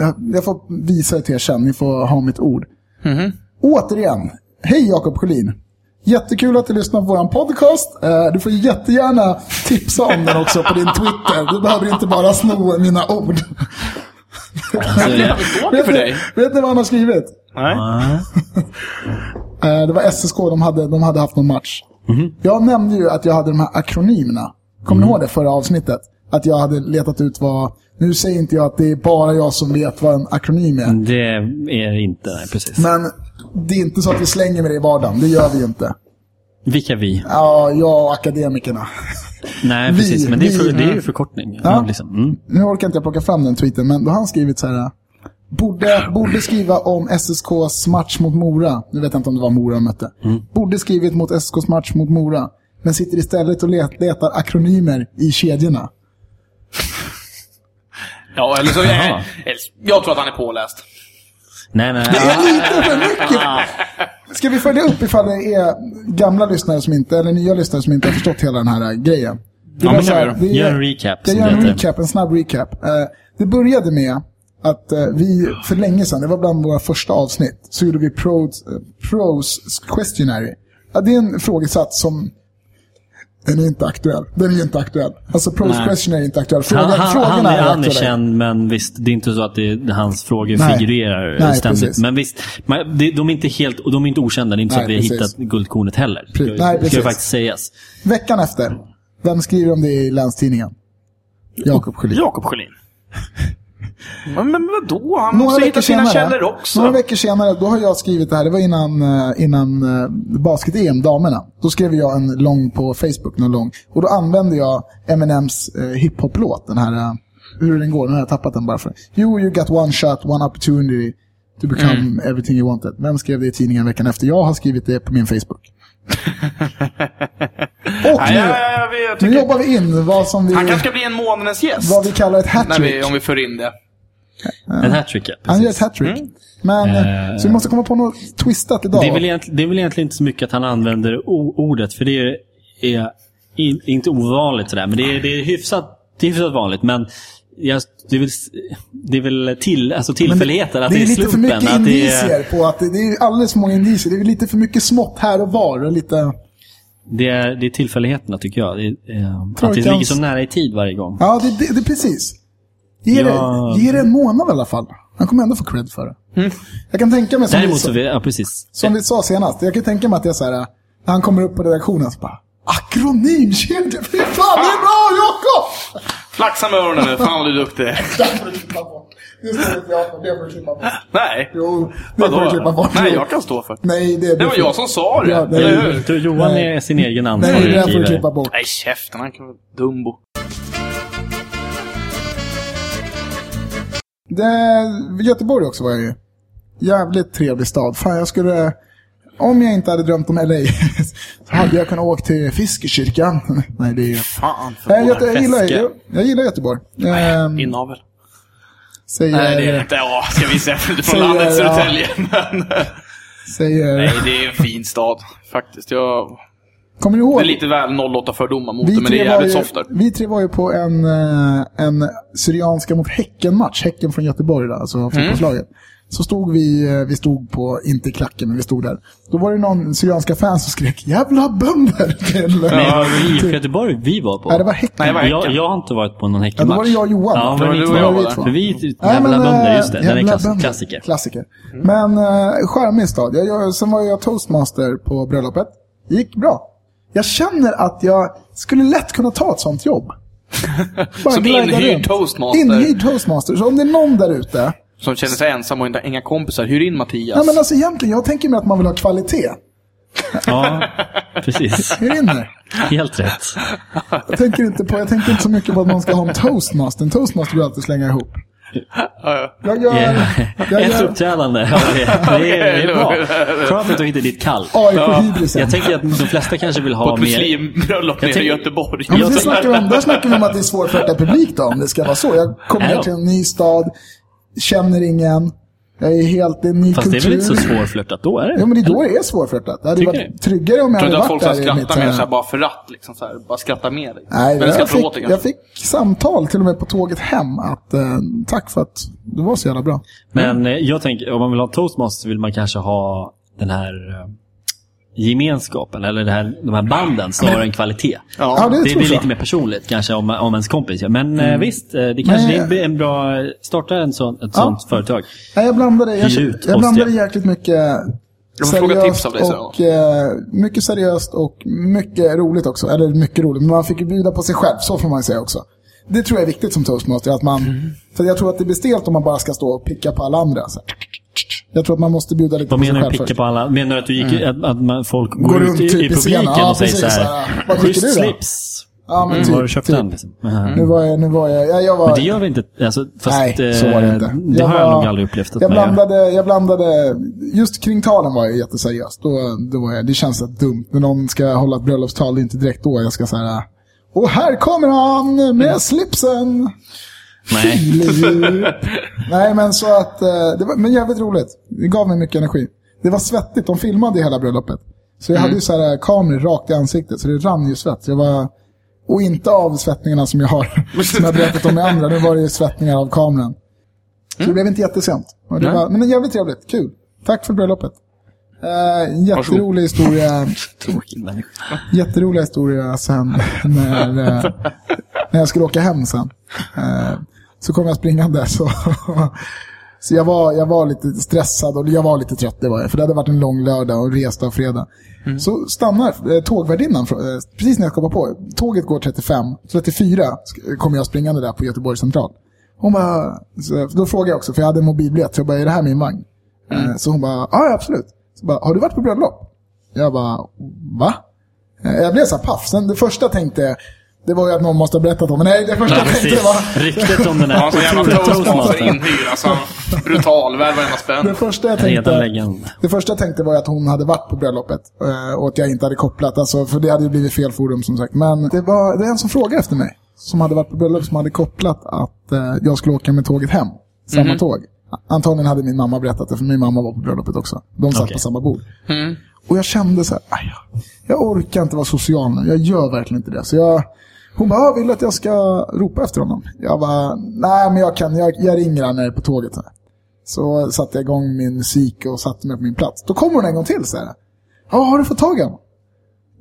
Jag, jag får visa det till er sen. Ni får ha mitt ord. Återigen. Hej Jakob Sjölin. Jättekul att du lyssnar på vår podcast. Eh, Du får jättegärna tipsa om den också på din Twitter. Du behöver inte bara sno mina ord. Alltså, Vet för dig. vet ni vad han har skrivit? Nej. Eh, Det var SSK, de hade, de hade haft någon match. Jag nämnde ju att jag hade de här akronymerna. Kommer ni ihåg det förra avsnittet? Att jag hade letat ut vad... Nu säger inte jag att det är bara jag som vet vad en akronym är. det är det inte, nej, precis. Men det är inte så att vi slänger med det i vardagen. Det gör vi ju inte. Vilka vi? Ja, jag och akademikerna. Nej, Vi, precis. Men det är, för, vi. det är ju förkortning. Ja. Liksom. Mm. Nu orkar inte jag plocka fram den tweeten, men då har han skrivit så här. Borde, borde skriva om SSKs match mot Mora. Nu vet jag inte om det var Mora de mötte. Borde skrivit mot SSKs match mot Mora. Men sitter istället och let, letar akronymer i kedjorna. Ja, eller så... Jag, jag tror att han är påläst. Nej, nej. Det är lite för mycket. Ska vi följa upp ifall det är gamla lyssnare som inte, eller nya lyssnare som inte har förstått hela den här grejen? Det Ja, men gör det. Gör en recap, Jag gör en recap, en snabb recap. Eh, det började med att eh, vi för länge sedan, det var bland våra första avsnitt, så gjorde vi pros, pros questionary. Det är en frågesats som den är inte aktuell. Den är ju inte aktuell. Alltså questionary är inte aktuell. Fråga, Han, han, han, är, är han är aktuella. känd, men visst, det är inte så att det, är- hans frågor Nej. figurerar Nej, ständigt. precis. Men visst, man, det, de är inte helt, och de är inte okända. Det är inte så Nej, att vi har hittat guldkornet heller. Pre- Ska, nej, ska precis. ju faktiskt sägas. Veckan efter, vem skriver om det i Länstidningen? Jakob Sjölin. Jakob Sjölin. Men, men vadå? Han Några måste veckor, hitta sina senare, källor också. några veckor senare, då har jag skrivit det här, det var innan, eh, innan eh, basket-EM, damerna. Då skrev jag en lång på Facebook, någon lång. Och då använde jag Eminems eh, hiphop-låt, den här, eh, hur den går, nu har jag tappat den bara för. You, you got one shot, one opportunity to become Mm. everything you wanted. Vem skrev det i tidningen veckan efter? Jag har skrivit det på min Facebook. Och nu, ja, ja, ja, vi- nu jobbar vi in vad som vi, han kanske ska bli en månadens gäst. vad vi kallar ett hattrick. om vi för in det. En hattrick, ja. Han gör ett hattrick. Men, Eh. så vi måste komma på något twistat idag. Det är, väl egentligen, det är väl egentligen inte så mycket att han använder ordet, för det är, är in, inte ovanligt sådär. Men det är, det är, hyfsat, det är hyfsat vanligt. Men jag, det, är väl, det är väl till, alltså tillfälligheter, att det är, lite för slumpen. mycket att det indicier är, på att det, det är alldeles för många indicier. Det är lite för mycket smått här och var. Och lite... det, är, det är tillfälligheterna tycker jag. Det är, eh, att det ligger så nära i tid varje gång. Ja, det, det, det är precis. Ge, Ja. det, ge det en månad i alla fall. Han kommer ändå få cred för det. Jag kan tänka mig, som, vi, Däremot så, vi- ja precis. som vi sa senast, jag kan tänka mig att det är så här, när han kommer upp på redaktionen så bara Akronymkedja, fy fan det är bra Jakob! Flaxa med öronen nu, fan vad du är duktig. Det får du klippa bort. Det jag för, det får du klippa bort. Nej. Jo, det får du klippa bort. Nej, jag kan stå för. Nej, det, Det var jag som sa det, Ja, nej. eller hur? Du, Johan Nej. är sin egen Nej, ansvarige det där får du klippa bort. Nej, käften, han kan vara dumbo. Det, Göteborg också var jag ju. Jävligt trevlig stad. Fan, jag skulle... Om jag inte hade drömt om LA så hade jag kunnat åka till Fiskekyrkan. Nej, det är ju... Fan, för Nej, jag, jag, gillar, jag, jag gillar Göteborg. Ehm, Inavel. säger, Nej, det är det inte. Ja, ska vi säga från Säger landet jag. Södertälje. Men, säger, nej, det är en fin stad. Faktiskt. Jag Kommer ni ihåg? det är lite väl 08-fördomar mot vi det, men det är var jävligt soft där. Vi tre var ju på en, eh, en Syrianska mot Häcken-match. Häcken från Göteborg, då, alltså Mm. fotbollslaget. Så stod vi, eh, vi stod på, inte i klacken, men vi stod där. Då var det någon Syrianska fan som skrek 'Jävla bönder!' till, Men det var väl IFK Göteborg vi var på? Nej, det var Häcken. Nej, det var jag, Häcken. jag har inte varit på någon Ja, Häckenmatch. då var det jag och Johan. Ja, Det var men inte och jag jag. var vi där. två. För vi är typ Nej, jävla men, bönder, eh, just det. Den är jävla klass, bönder. klassiker. Klassiker. Men uh, charmig stad. Jag, jag, sen var jag toastmaster på bröllopet. Det gick bra. Jag känner att jag skulle lätt kunna ta ett sånt jobb. Bara Som inhyrd toastmaster. Inhyrd toastmaster. Så om det är någon där ute. Som känner sig ensam och inte har inga kompisar. Hyr in Mattias. Nej men alltså egentligen, jag tänker mig att man vill ha kvalitet. Ja, precis. Hyr in det. Helt rätt. Jag tänker inte på, jag tänker inte så mycket på att man ska ha en toastmaster. En toastmaster går alltid slänga ihop. Ja, ja. Jag gör... Yeah. Jag Ett uppträdande. Det, är, det är bra. Kravet att hitta ditt kall. AIK-hybrisen. Jag tänker att de flesta kanske vill På ha ett mer... muslimbröllop Jag nere i Göteborg. Ja, men det snackar vi om, där snackar vi om att det är svårflörtad publik då, om det ska vara så. Jag kommer ner till en ny stad, känner ingen, jag är helt, en ny Fast det är kultur. väl inte så svårflörtat då? Är det? Ja, men det är då det är svårflörtat. Det hade Tycker varit du? tryggare om jag Tror hade du att varit folk ska där skratta mer eh, så här, bara för att? Liksom, så här, bara skratta med dig? Nej, Eller jag skratta åt dig fick, jag fick samtal till och med på tåget hem att eh, tack för att du var så jävla bra. Men eh, jag tänker, om man vill ha toastmaster så vill man kanske ha den här eh, gemenskapen, eller det här, de här banden, snarare än kvalitet. Ja, Ja. det, Det blir jag. lite mer personligt kanske om, om ens kompis. Men eh, visst, eh, det kanske Men- det är en bra... Starta en sån, ett Ja. sånt företag. Nej, jag blandade, jag, jag oss, blandade jäkligt mycket Jag av dig och, eh, mycket seriöst och mycket roligt också. Eller mycket roligt, men man fick ju bjuda på sig själv, så får man säga också. Det tror jag är viktigt som toastmaster, att man... Mm. För jag tror att det blir stelt om man bara ska stå och picka på alla andra. Så. Jag tror att man måste bjuda lite Vad på sig menar du själv picka på alla? Menar du att, du gick, att, att man, folk går, Går ut i, typ i i publiken scenen. Ja, och säger så här, vad tycker du då?" slips. Ja, men Mm, typ, Var du köpt typ. den? Liksom? Mhm. Nu var jag, nu var jag, ja, jag var... Men det gör vi inte. Alltså, fast, Nej, så var det inte. eh, Det har jag nog aldrig upplevt jag blandade, jag blandade, just kring talen var jag jätteseriös. Då, då var jag, det känns så dumt när någon ska hålla ett bröllopstal, det är inte direkt då jag ska säga Och här kommer han med slipsen! Nej. Nej, men så att, eh, det var men jävligt roligt. Det gav mig mycket energi. Det var svettigt, de filmade hela bröllopet. Så jag hade ju så här kameror rakt i ansiktet, så det rann ju svett. Så jag var, och inte av svettningarna som jag har, som jag berättat om med andra. Nu var det ju svettningar av kameran. Så det blev inte jättesent. Och det Nej. var, men det är jävligt trevligt, kul. Tack för bröllopet. Eh, en jätterolig historia. Jätterolig historia sen när, eh, när jag skulle åka hem sen. Eh, så kom jag springande så, så jag, var, jag var lite stressad och jag var lite trött det var jag. För det hade varit en lång lördag och resta fredag. Så stannar eh, tågvärdinnan eh, precis när jag ska på. Tåget går 35, 34 sk- kommer jag springande där på Göteborg central. Hon bara, då frågade jag också, för jag hade en mobilbiljett, så jag bara, är det här min vagn? Eh, Så hon bara, ja absolut. Så bara, har du varit på bröllop? Jag bara, va? Jag blev så här paff. Sen det första jag tänkte, det var ju att någon måste ha berättat om men Nej, det första Ja, jag tänkte var... Ryktet om den Han har så här jävla toastmaster inhyrd. Alltså, brutal. Värd varenda spänn. Det första jag tänkte, det första jag tänkte var att hon hade varit på bröllopet. eh, Och att jag inte hade kopplat, alltså, för det hade ju blivit fel forum som sagt. Men det var, det är en som frågade efter mig. Som hade varit på bröllop som hade kopplat att eh, jag skulle åka med tåget hem. samma tåg. Antagligen hade min mamma berättat det, för min mamma var på bröllopet också. De satt Okej. på samma bord. Mm. Och jag kände så här, "Aj, jag orkar inte vara social nu. Jag gör verkligen inte det. Så jag, hon bara, "Ah, vill att jag ska ropa efter honom? Jag bara, nej men jag kan, jag, jag ringer jag är på tåget. Här. Så satte jag igång min musik och satte mig på min plats. Då kommer hon en gång till så här. Ja, har du fått tag i honom?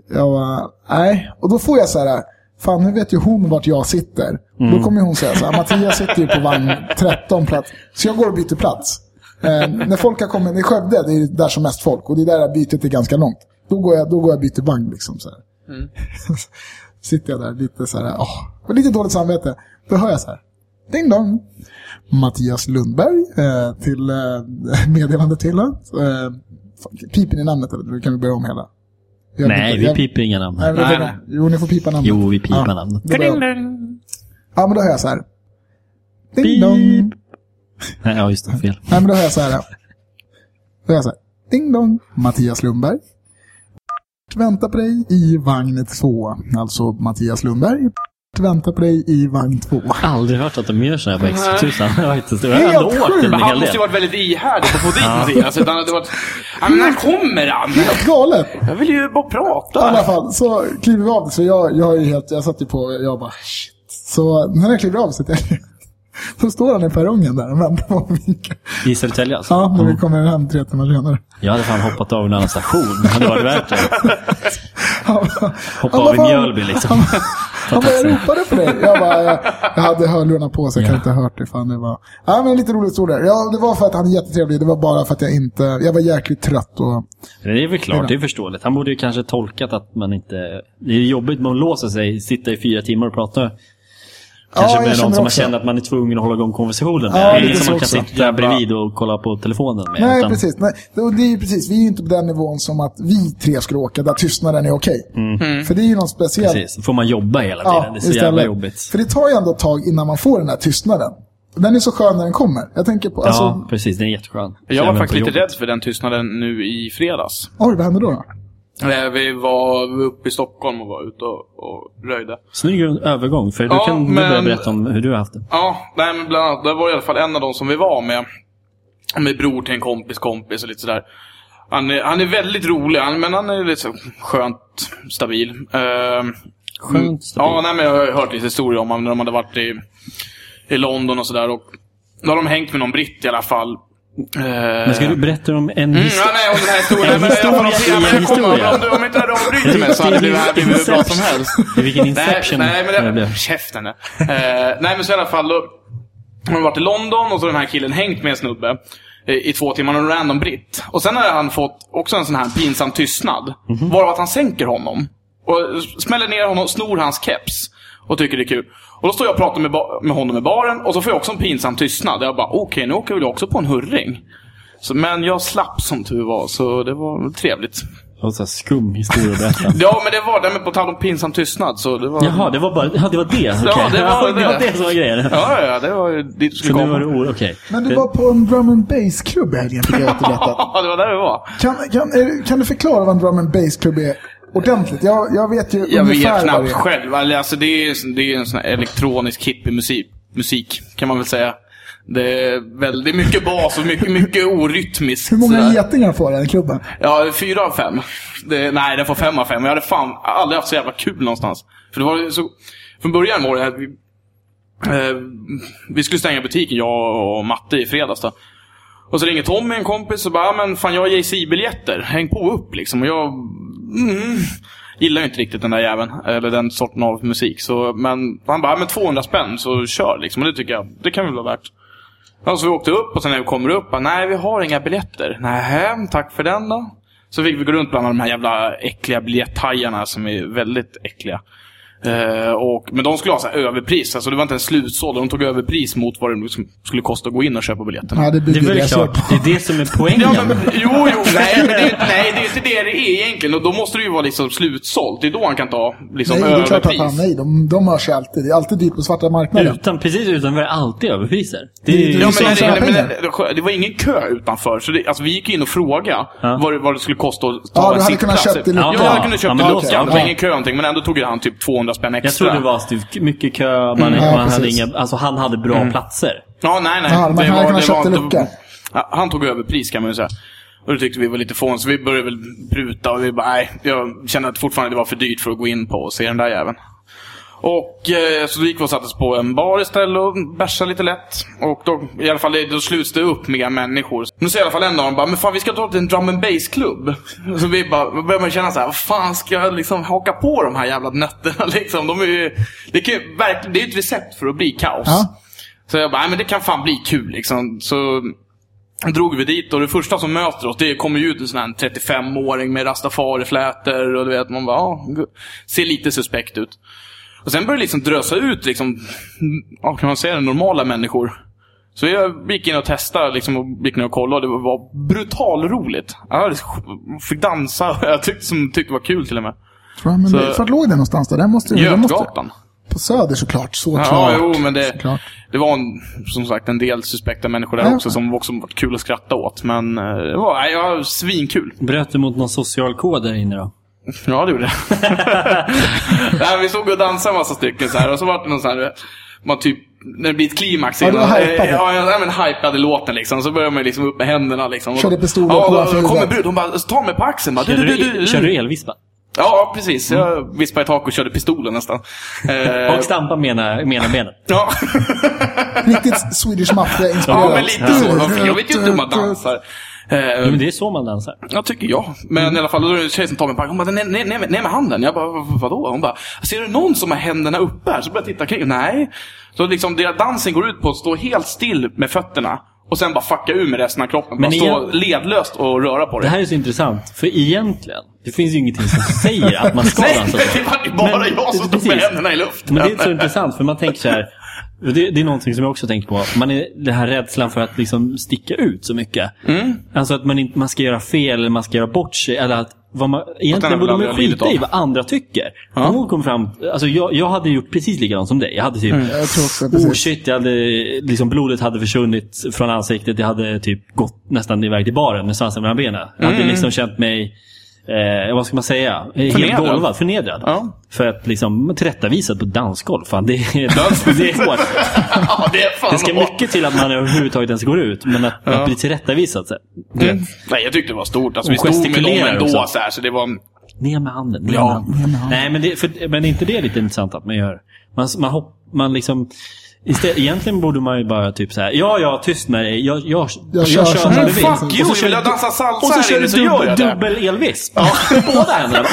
Jag bara, nej. Och då får jag så här, fan nu vet ju hon vart jag sitter. Då kommer hon säga så här, Mattias sitter ju på vagn 13 plats. Så jag går och byter plats. Eh, när folk har kommit, i Skövde, det är där som mest folk. Och det är där bytet är ganska långt. Då går jag, då går jag och byter vagn liksom så här. sitter jag där lite så här, åh, och lite dåligt samvete. Då hör jag så här, ding dong. Mattias Lundberg eh, till eh, meddelande till. Eh, fan, pipen i namnet eller? Kan vi börja om hela. Jag- Nej, vi jag- piper inga namn Nej, Nej, nej. Jo, ni får pipa namnet. Jo, vi pipar Ja. namnet. Ja, men då hör jag så här. Ding dong. Pip. Nej, ja, just det. Fel. Nej, men då hör jag så här. Då hör jag så här. Ding dong. Mattias Lundberg. Vänta på dig i vagn två. Alltså Mattias Lundberg. Vänta på dig i vagn två. Aldrig hört att de gör så här på X2000. Jag har inte- jag har ändå åkt en Men han måste ju varit väldigt ihärdig på att få dit Mattias. Utan det var, ja, men när kommer han? Helt galet. Jag vill ju bara I alla prata. fall, så kliver vi av. Så jag, jag, är ju helt, jag satt ju på, jag bara shit. Så när jag kliver av så jag, då står han i perrongen där och väntar på och vinkar. I Södertälje alltså? Ja, när vi kommer hem tre timmar senare. Jag hade fan hoppat av en annan station. Det hade varit värt det. Hoppa "Ja, av i vad fan?" Mjölby liksom. Han bara, jag ropade på dig. Jag bara, jag, jag hade hörlurarna på så jag kan inte ha hört det. Fan, det var... Ja, men lite roligt historia. Ja, det var för att han är jättetrevlig. Det var bara för att jag inte... Jag var jäkligt trött och... Det är väl klart, det är förståeligt. Han borde ju kanske tolkat att man inte... Det är jobbigt man låser sig, sitta i fyra timmar och prata. Kanske jag med någon som man känner att man är tvungen att hålla igång konversationen med. Ja, det är som man kan sitta bredvid och kolla på telefonen med. Nej, utan- precis. Nej, det, är ju precis. Vi är ju inte på den nivån som att vi tre skulle åka där tystnaden är okej. För det är ju någon speciell... Precis, så får man jobba hela tiden. Ja, det är så jävla jobbigt. För det tar ju ändå ett tag innan man får den här tystnaden. Den är så skön när den kommer. Jag tänker på... Alltså, Ja, precis. Den är jätteskön. Jag var faktiskt lite jobbet. rädd för den tystnaden nu i fredags. Oj, vad hände då? då? Eh, Vi var uppe i Stockholm och var ute och, och röjde. Snygg övergång, för Ja, kan du börja men- berätta om hur du har haft det. Ja, nej, men bland annat, det var i alla fall en av de som vi var med. Med bror till en kompis kompis och lite sådär. Han är, han är väldigt rolig, han, men han är lite så skönt stabil. Uh, Skönt stabil. Ja, nej, men jag har hört lite historier om honom när de hade varit i, i London och sådär. Och Då har de hängt med någon britt i alla fall. Eh, Men ska du berätta om en Mm, historia? nej, om den här historien. En men historia men. Om, du, om inte du avbryter mig så hade det här blivit hur bra som helst. Vilken Nej, inception nej, men det det, blev. käften. Eh, nej, men så i alla fall. Då, har varit i London och så har den här killen hängt med en snubbe i två timmar, en random britt. Och sen har han fått också en sån här pinsam tystnad. Mhm. Varav att han sänker honom. Och smäller ner honom, snor hans keps. Och tycker det är kul. Och då står jag och pratar med, med honom i baren och så får jag också en pinsam tystnad. Jag bara, okej, nu åker väl jag också på en hurring. Så, men jag slapp som tur var, så det var trevligt. Det var så här skum historia att berätta. Ja, men det var det, men på tal om pinsam tystnad, så det var... Jaha, det var bara ja, det. Var det. Ja, okej. det var det. var det. det som var grejen. Ja, ja, det var dit du skulle Så nu komma. var det ord, okej. Men du Det- var på en drum and bass-klubb i helgen, fick jag. Ja, det var där vi var. Kan, kan, är- kan du förklara vad en drum and bass-klubb är ordentligt? Jag, jag vet ju Jag vet knappt det själv. Alltså, det, är, det är en sån här elektronisk hippie-musik, musik, kan man väl säga. Det är väldigt mycket bas och mycket, mycket orytmiskt. Hur många sådär. getingar får den klubben? Ja, fyra av fem. Det, nej, den får fem av fem. Jag hade fan aldrig haft så jävla kul någonstans. För det var så... Från början var det att vi... Eh, vi skulle stänga butiken, jag och Matte, i fredags då. Och så ringer Tommy, en kompis, och bara "Ja, men fan jag har JC-biljetter. Häng på upp liksom. Och jag... Mm, gillar ju inte riktigt den där jäveln. Eller den sorten av musik. Så, men han bara, men 200 spänn, så kör liksom. Och det tycker jag, det kan väl vara värt. Ja, så vi åkte upp och sen när vi kommer upp, bara, nej vi har inga biljetter. Nej, tack för den då. Så fick vi gå runt bland de här jävla äckliga biljetthajarna som är väldigt äckliga. Eh, och, men de skulle ha så här överpris, alltså det var inte en slutsåld. De tog överpris mot vad det liksom skulle kosta att gå in och köpa biljetterna. Ja, det Det är väl klart, det är det som är poängen. Ja, men, jo, jo, nej, men det är, inte- nej, det är inte det det är egentligen. Och då måste det ju vara liksom slutsålt. Det är då han kan ta liksom, Nej, det är klart att överpris. han, nej, de, de hörs ju alltid. Det är alltid dyrt på svarta marknaden. Utan, precis utanför är alltid överpriser. Det Ja, men, nej, nej, men var ingen kö utanför. Så det, alltså, vi gick in och frågade Ja. vad, det, vad det skulle kosta att Ja, ta du en hade kunnat sittplats. köpt det Ja, jag hade kunnat köpt Ja, det Det var ja. ingen kö någonting. Men ändå tog han typ 200 100 spänn Jag extra. tror det var typ mycket kö, man, Mm, ja, man hade precis. inga, alltså han hade bra platser. Ja, nej, nej. Ja, man hade köpt en lucka. Ja, han tog över pris kan man ju säga. Och det tyckte vi var lite fån, så vi började väl pruta och vi bara, nej, jag kände att fortfarande det var för dyrt för att gå in på och se den där jäveln. Och eh, så då gick vi och sattes på en bar istället och bärsade lite lätt. Och då, i alla fall, då sluts det upp med människor. Nu säger i alla fall en av dem bara, men fan vi ska dra till en drum and bass klubb. Så vi bara, börjar man känna så här, vad fan ska jag liksom haka på de här jävla nötterna liksom? De är ju, det, kan verkligen, det är ju ett recept för att bli kaos. Ja. Så jag bara, nej men det kan fan bli kul liksom. Så drog vi dit och det första som möter oss, det kommer ju ut en sån här 35-åring med rastafari-flätor och du vet, man bara, ja, ser lite suspekt ut. Och sen började det liksom drösa ut, liksom, ja, kan man säga det, normala människor. Så jag gick in och testade liksom, och gick ner och kollade och det var brutal roligt. Jag fick dansa och jag tyckte, som, tyckte det var kul till och med. Jag, men Så- vart låg det någonstans då? Den måste, den måste, Götgatan. på Söder såklart. Såklart. Ja, jo, men det, Såklart. det var en, som sagt en del suspekta människor där Ja. också som också var kul att skratta åt. Men eh, det var, nej, ja, svinkul. Bröt du mot någon social kod där inne då? Ja, det gjorde det. nej, vi såg och dansade en massa stycken så här och så var det någon sån här, man typ, när det blir ett klimax Ja, det var innan- hypad. Ja, ja, men hypade låten liksom. Så börjar man liksom upp med händerna liksom. Körde pistolen ja, på och huvudet. då kommer brud, hon bara, ta mig på axeln bara. Du, Körde du, du, du, du. körde du elvispa? Ja, precis. Jag vispade i tak och körde pistolen nästan. Eh, Och stampa med ena, med ena benet? ja. Riktigt Swedish Mafia-inspirerat. ja, men lite så. Jag vet ju inte hur man dansar. Eh, men det är så man dansar. Ja, tycker jag. Men i alla fall, då är det en tjej som tar mig på Hon bara, ner med handen. Jag bara, "Vad- vadå? Hon bara, ser du någon som har händerna uppe här? Så börjar jag titta kring. Nej. Så liksom, dansen går ut på att stå helt still med fötterna. Och sen bara fucka ur med resten av kroppen. Bara Men stå igen- ledlöst och röra på Det det. här är så intressant, för egentligen, det finns ju ingenting som säger att man ska Nej, dansa så. det var ju bara Men- jag som stod med händerna i luften. Men det är så intressant, för man tänker så här. Det, det är någonting som jag också tänker på. Man är den här rädslan för att liksom sticka ut så mycket. Mm. Alltså att man, inte, man ska göra fel eller man ska göra bort sig. Eller att vad man, egentligen borde man skita i vad andra tycker. Om hon kom fram, alltså jag, jag hade gjort precis likadant som dig. Jag hade typ, Jag tror också oh shit, jag hade, liksom blodet hade försvunnit från ansiktet. Jag hade typ gått nästan iväg till baren med svansen mellan benen. Jag hade liksom känt mig, eh, vad ska man säga, helt Förnedrad. golvad, förnedrad. Ja. För att liksom tillrättavisad på dansgolv, fan det är, det är hårt. ja, det är Det ska hårt. mycket till att man överhuvudtaget ens går ut. Men att, att bli tillrättavisad så vet, Nej, jag tyckte det var stort. Alltså, vi stod med dem ändå också. så här, så det var... Ner med handen. Ner Ja. med handen. Nej, men, det, för, men är inte det lite intressant att man gör? Man, man, hopp, man liksom... Istället, egentligen borde man ju bara typ så här. Ja, ja, tyst med dig. Jag, jag, jag, Jag kör, kör som så här. du vill. Fuck you, så vill kör jag dansa salsa Och så här kör du så jag dubbel, dubbel elvisp. Båda händerna.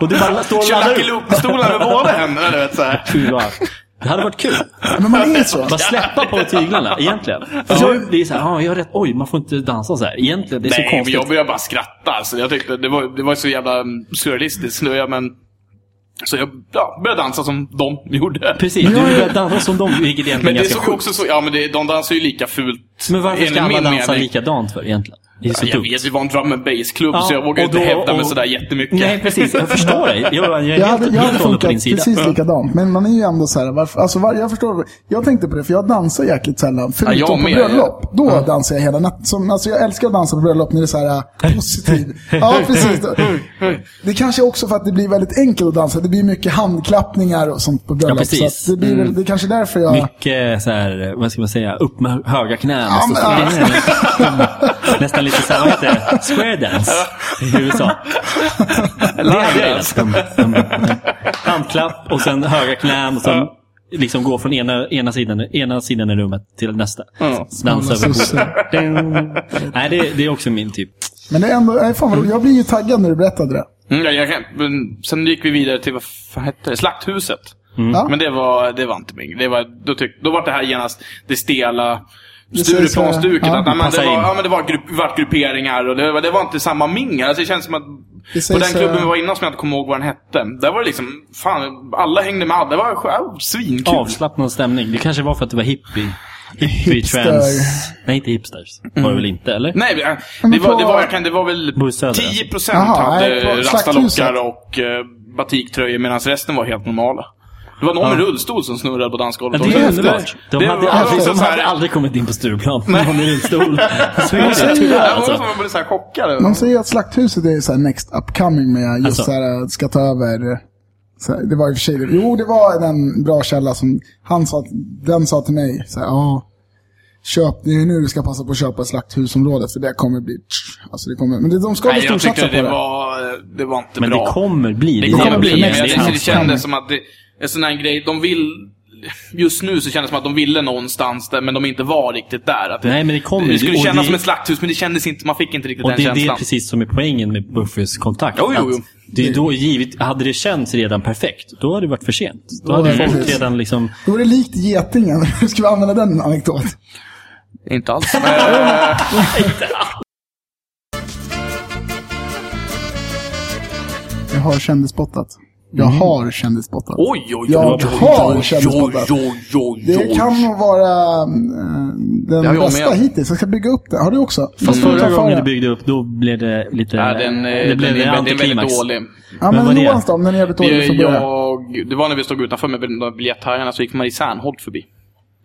och du bara står och Kör laddar Lucky upp. Luke-pistolen med båda händerna, du vet så här. Fy, Det hade varit kul. Men man är så. Bara släppa på tyglarna, egentligen. För det är så här, ah, jag har rätt. Oj, man får inte dansa så här. Egentligen, det är så Nej, men konstigt. jag började bara skratta. Alltså, jag tyckte det var, det var så jävla mm, surrealistiskt. ja, Men, så jag ja, började dansa som de gjorde. Precis, du börjar dansa som dem, vilket egentligen Men är det ganska såg sjukt. också så... Ja, men det, de dansar ju lika fult. Men varför ska alla dansa mening. likadant för egentligen? Så Jag vet, det var en drum and bass-klubb, Ja, så jag vågar och inte då- hävda mig och- sådär jättemycket. Nej, precis. Jag förstår dig. Jag, jag Jag helt, jag hade på din funkat sida. precis likadant. Men man är ju ändå så här, varför, alltså var, jag förstår, jag tänkte på det för jag dansar jäkligt sällan. Förutom jag på bröllop. Då dansar jag hela natten. Alltså jag älskar att dansa på bröllop när det är så här äh, positiv. Ja, precis. Det kanske också för att det blir väldigt enkelt att dansa. Det blir mycket handklappningar och sånt på bröllop. precis. Så att det, blir, väl- det är kanske därför jag... Mycket så här, vad ska man säga, upp med höga knän. Ja, men- springer. Nästan lite så här, vad heter det? Square dance i USA. Det hade jag. Mm, mm, mm. Handklapp och sen höga knän och sen liksom gå från ena, ena, sidan, ena sidan i rummet till nästa. Ja. Dansa över bordet. Nej, det, det är också min typ. Men det är ändå, nej, fan vad jag blir ju taggad när du berättade det. Mm, jag, kan- men sen gick vi vidare till, vad fan hette det? Slakthuset. Ja. Men det var, det var inte min. Det var, då, tyck, då var det här genast det stela Stureplanstuket. ja, att, men det var, in. ja, men det var grupp, vart grupperingar och det, var- det var inte samma mingel. Alltså, det känns som att Det på den klubben eh, vi var innan som jag inte kommer ihåg vad den hette. Där var det liksom, fan, alla hängde med alla. Det var svinkul. Avslappnad stämning. Det kanske var för att det var hippie. Hipster. Nej, inte hipsters. Var det väl inte, eller? Nej, det, Men det, var, det, var, kan, det var väl Bor i söder, 10 procent Jaha, nej, på hade rastalockar och uh, batiktröjor medan resten var helt normala. Det var någon med rullstol som snurrade på Ja, dansgolvet. det är också. underbart. De, det hade, var aldrig, också de hade här- aldrig kommit in på Stureplan. Någon i rullstol. Så är det tyvärr Ja, alltså. man så här chockad. De säger att Slakthuset är så här next upcoming med just Alltså. så här, ska ta över Så här, det var i och för sig, jo det var en bra källa som, han sa, den sa till mig, så här, ja, köp, det är nu du ska passa på att köpa slakthusområdet för det kommer bli, alltså det kommer, men det, de ska Nej, jag tyckte på det det. var, det var inte Men bra. det kommer bli. Det är kommer bli, men jag det det kändes som att det, en sån här grej, de vill, just nu så kändes det som att de ville någonstans där, men de inte var riktigt där. Att det, Nej, men det kommer. det skulle Och kännas det- som ett slakthus, men det kändes inte, man fick inte riktigt Och den det, det är känslan. precis som är poängen med Buffys kontakt. Jo, jo, jo. Det är då givet, hade det känts redan perfekt, då hade det varit för sent. Då Då hade det folk precis. redan liksom... Då är det likt getingen, hur ska vi använda den anekdot? Inte alls. Eh, Jag har kändisspottat. Jag har kändisspottat. oj, oj, oj, Jag oj, har oj, oj, kändisspottat. oj, oj, oj, Det oj. kan nog vara eh, den jag bästa med. hittills. Jag ska bygga upp det. Har du också? Fast Mm. förra gången du byggde upp, då blev det lite... Ja, den, eh, det den, blev är, den är väldigt dålig. Ja, Men? Johans då, om den är jävligt dålig Det, från början. jag, det var när vi stod utanför med biljetthajarna så gick Marie Serneholt förbi.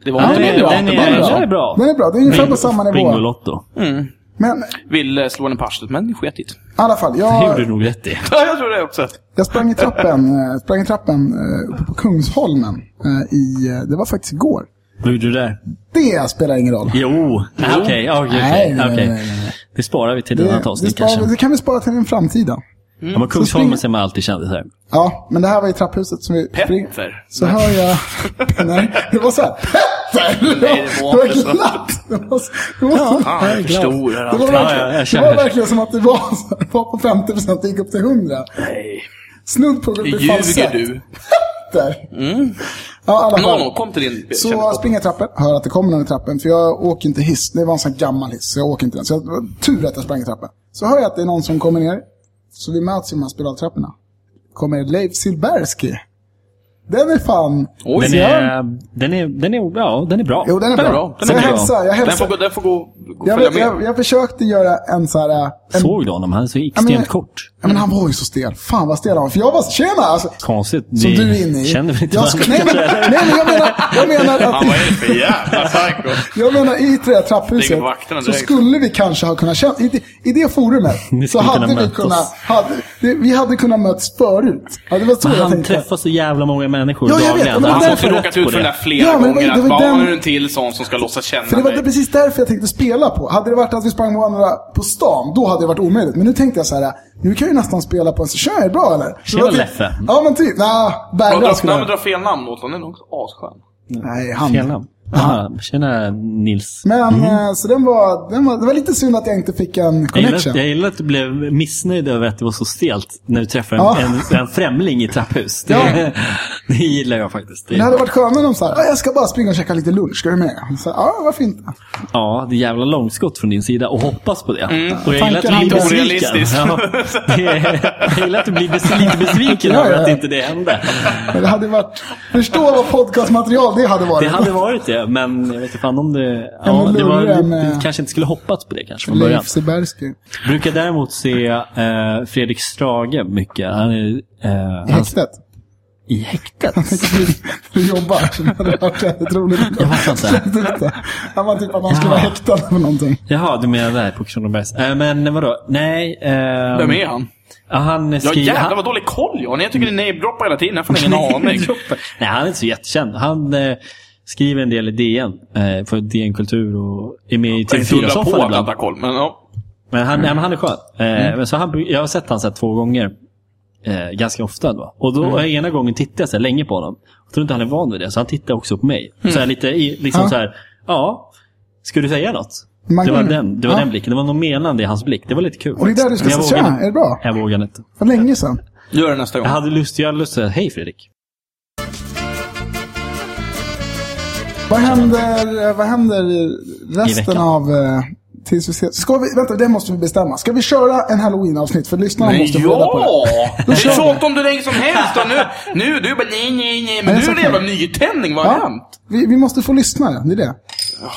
Det var inte det, är det bra. Den är bra. Den är bra. Den är bra. Det är ungefär på samma Bingo nivå. Lotto. Mm. Men Ville slå den på arslet, men sketigt. i alla fall. Det gjorde du Jag, nog rätt i. Ja, jag tror det också. jag sprang i trappen, eh, sprang i trappen eh, uppe på Kungsholmen. eh, I, eh, det var faktiskt igår. Vad gjorde du där? Det spelar ingen roll. Jo, okej, okej, Nej, okej. nej, nej, okej. nej, nej. Det sparar vi till Det, annat det, avsnitt kanske. det kan vi spara till en framtida. Ja, men Kungsholmen ser man alltid kändisar. Ja, men det här var i trapphuset som vi springer. Petter. Så hör jag... Nej, det var så här. Petter! Nej, det var inte så. glatt. Det var, så- det var, så- Ah, jag förstår det allt. var, Ja, ja, det var det. verkligen som att det var, så- det var på 50% det gick upp till 100. Nej. Snudd på att bli Ljuger du? Där. Ja, i alla fall. nå, kom till din Så springer jag trappen, hör att det kommer någon i trappen, för jag åker inte hiss. Det var en sån här gammal hiss, så jag åker inte den. Så jag, det var tur att jag sprang i trappen. Så hör jag att det är någon som kommer ner. Så vi möts i de här spiraltrapporna. Kommer Leif Silbersky. Den är fan... Oj. Den är, den är, den är, ja, den är bra. Jo, den är Den är bra. Den är jag bra. hälsar, jag Den får, den får gå, gå Jag, följa vet, jag, med. jag försökte göra en så här... En, Såg du honom? Han är så extremt men- kort. Ja, men han var ju så stel. Fan vad stel han var. För jag var tjena! Alltså, Konstigt. som du är inne i. Känner vi inte jag, varandra nej, men, nej, men jag menar, jag menar att... Han var ju för jävla psycho. Jag menar i det här trapphuset så skulle vi kanske ha kunnat känna, i, det- i det forumet så hade kunna vi kunnat, hade, vi hade kunnat mötas förut. Ja, det var så jag Han tänkte. träffar så jävla många människor Ja, jag vet, Han det har råkat ut för den där det. flera Ja, men det var- gånger. det Att var barn den- är en till sån som ska låtsas känna För det var mig. det precis därför jag tänkte spela på. Hade det varit att vi sprang på varandra på stan, då hade det varit omöjligt. Men nu tänkte jag så här, nu kan jag ju nästan spela på en så kör jag bra eller? Så Tjena, det Leffe. Ja men typ, nej, Ja, Bergvall dra, skulle jag. dra fel namn åt honom. Den är nog asskön. Nej, han. Fel namn. Aha, tjena Nils. Men, eh, så den var, den var, det var lite synd att jag inte fick en Jag gillar, connection. jag gillar att du blev missnöjd över att det var så stelt när du träffade Ja. en, en, en främling i trapphus. Det, Ja. det gillar jag faktiskt. Det, Det hade varit skönare om de sa, "Ja, jag ska bara springa och käka lite lunch, ska du med? Så, ja, varför inte? Ja, det är jävla långskott från din sida och hoppas på det. Mm. Och jag gillar att du blir besviken. Ja, det är, jag gillar att du blir bes, lite besviken Ja, över att inte det hände. Men det hade varit, förstå vad podcastmaterial det hade varit. Det hade varit det, men jag vet inte fan om det... Ja, det var, du, kanske inte skulle hoppats på det kanske från början. Brukar däremot se eh, Fredrik Strage mycket. Han är eh, I han, häktet. I häktet. Du jobbar. Det hade varit jävligt roligt. Jag fattar inte. Han var typ att man skulle vara Ja. häktad för någonting. Jaha, du menar där på Kronobergs. Eh, men vadå? Nej. Eh, Vem är han? Ja, han Ja skriver... jävlar vad dålig koll jag har. Jag tycker ni namedroppar hela tiden. Jag har fan ingen aning. Nej, han är inte så jättekänd. Han eh, skriver en del i DN. Eh, för DN Kultur och är med i Jag tänkte undra på TV4-soffan att han ibland. koll. Men ja. Men han, nej, men han är skön. Eh, men så han, jag har sett han så här, två gånger. Eh, ganska ofta. Då. Och då ena gången tittade jag så här, länge på honom. Jag tror inte han är van vid det. Så han tittar också på mig. Så här, lite, i- liksom Ja. så här, ja, ska du säga något? Man Det var, den, det var ja. den blicken. Det var något menande i hans blick. Det var lite kul. Och det är där du ska säga, vågade- är det bra? Jag vågade inte. För länge sedan. Gör det nästa gång. Jag hade lust, jag hade lust att säga hej Fredrik. Vad händer, vad händer resten av... Tills vi ses. Ska vi, vänta, det måste vi bestämma. Ska vi köra en halloween-avsnitt? För lyssnarna Men måste få reda på det. ja! Då Det sånt om du länge som helst. Och nu, nu du bara nej, nej, nej. Men Nej, nu är det kan- jävla nytändning. Vad har Ja, hänt? vi, vi måste få lyssnare, det är det.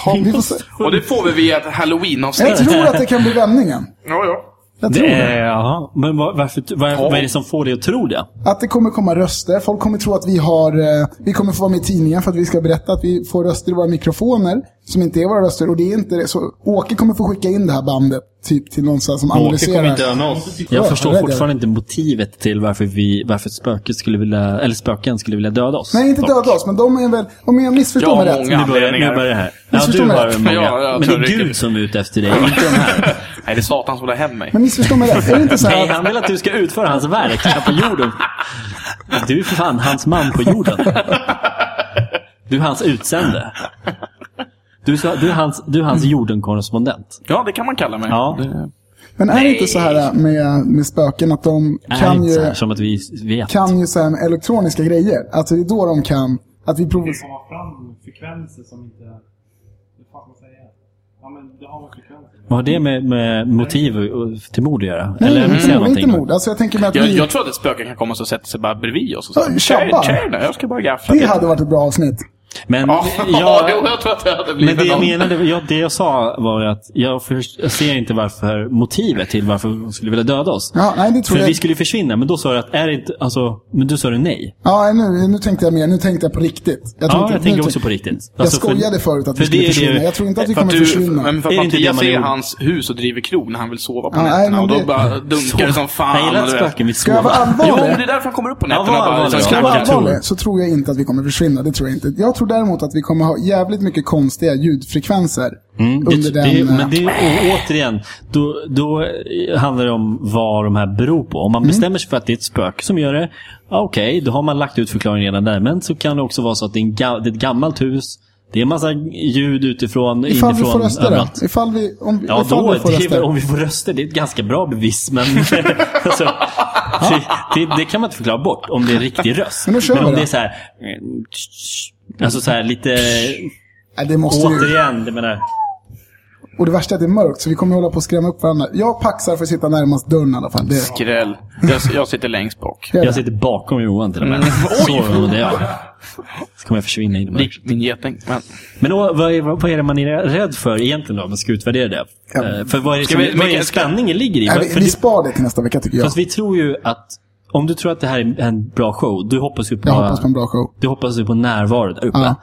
Ja, vi får se. Och det får vi via ett halloween-avsnitt. Jag tror att det kan bli vändningen. Ja, ja. Jag tror Det det. jaha. Men vad, varför, vad, vad är det som får dig att tro det? Att det kommer komma röster. Folk kommer tro att vi har... eh, Vi kommer få vara med i tidningen för att vi ska berätta att vi får röster i våra mikrofoner. Som inte är våra röster. Och det är inte det. Så Åke kommer få skicka in det här bandet typ till någon som Åke analyserar. kommer inte öva oss. Ja, Jag förstår fortfarande inte motivet till varför, vi, varför spöket skulle vilja, eller spöken skulle vilja döda oss. Nej, inte döda oss, men de är väl, om jag missförstår Ja, mig rätt. Nu börjar, nu börjar det här. Ja, du har rätt. många. Ja, jag men det är Gud som är ute efter dig, inte de här. Nej, det är Satan som vill ha hem mig. Men missförstå mig rätt. Är det inte så Nej, här han vill att du ska utföra hans verk här på jorden. Du är för fan hans man på jorden. Du är hans utsände. Du är, så, du är hans, du är hans jordenkorrespondent. Ja, det kan man kalla mig. Ja. Det- Men är det inte så här med, med spöken att de Är kan så ju, här, som att vi vet. kan ju så här med elektroniska grejer? Alltså det är då de kan, att vi provocerar. komma fram frekvenser som inte... Hur fan ska man säga? Ja, men det har med frekvenser. Vad har det med, med motiv till mord att göra? Nej, Eller missar jag mord, inte mord. Alltså jag tänker mig att Jag, vi, jag tror att ett spöke kan komma och sätta sig bara bredvid oss och säga. Tjej, tjena, jag ska bara gaffla det lite." hade varit ett bra avsnitt. Men Ja, jag, jo, jag tror att det hade Men det jag menade, ja, det jag sa var att jag, först, jag ser inte varför motivet till varför de skulle vilja döda oss. Ja, nej, det tror För jag. vi skulle ju försvinna, men då sa du att är det inte, alltså, men du sa du nej. Ja, nu, nu tänkte jag mer. Nu tänkte jag på riktigt. Jag Ja, inte- jag tänker också på riktigt. Jag Alltså, för- skojade förut att för vi skulle försvinna. Jag tror inte att vi För kommer att du, försvinna. men för att Mattias man är i hans hus och driver krog när han vill sova på Ja, nej, nätterna. men Och då det- bara dunkar det som fan. Jag gillar spöken vill Ska jag vara. Jo, allvarlig? men det är därför han kommer upp på nätterna och bara Ska jag vara allvarlig så tror jag inte att vi kommer försvinna. Det tror jag inte. Tror däremot att vi kommer ha jävligt mycket konstiga ljudfrekvenser Mm, under det, den... det, eh, men det, och återigen, då, då handlar det om vad de här beror på. Om man Mm. bestämmer sig för att det är ett spöke som gör det, okej, då har man lagt ut förklaringen redan där. Men så kan det också vara så att det är, ga, det är ett gammalt hus, det är en massa ljud utifrån, ifall vi får inifrån, röster då? överallt. Ifall vi, om, Ja, ifall då, vi får röster. om vi får röster, det är ett ganska bra bevis. Men alltså, det, det, det kan man inte förklara bort om det är en riktig röst. Men vi om det är så här, eh, alltså så här lite, Nej, det måste ju... återigen, det menar, Och det värsta är att det är mörkt, så vi kommer hålla på att skrämma upp varandra. Jag paxar för att sitta närmast dörren i alla fall. Det, Skräll. Jag, jag sitter längst bak. Det. jag sitter bakom Johan till och med. Mm. Så var det jag. Så kommer jag försvinna in i mörkret. Lik min geting. Men, Men då, vad, är, vad är det man är rädd för egentligen då, om man ska utvärdera det? Ja. Eh, För vad är det, Ska som, vi- vad är det spänningen ligger i? Nej, vi, vi det- spar det till nästa vecka tycker jag. Fast vi tror ju att, om du tror att det här är en bra show, du hoppas ju på, Jag hoppas på en bra show. du hoppas ju på närvaro där uppe. Ja.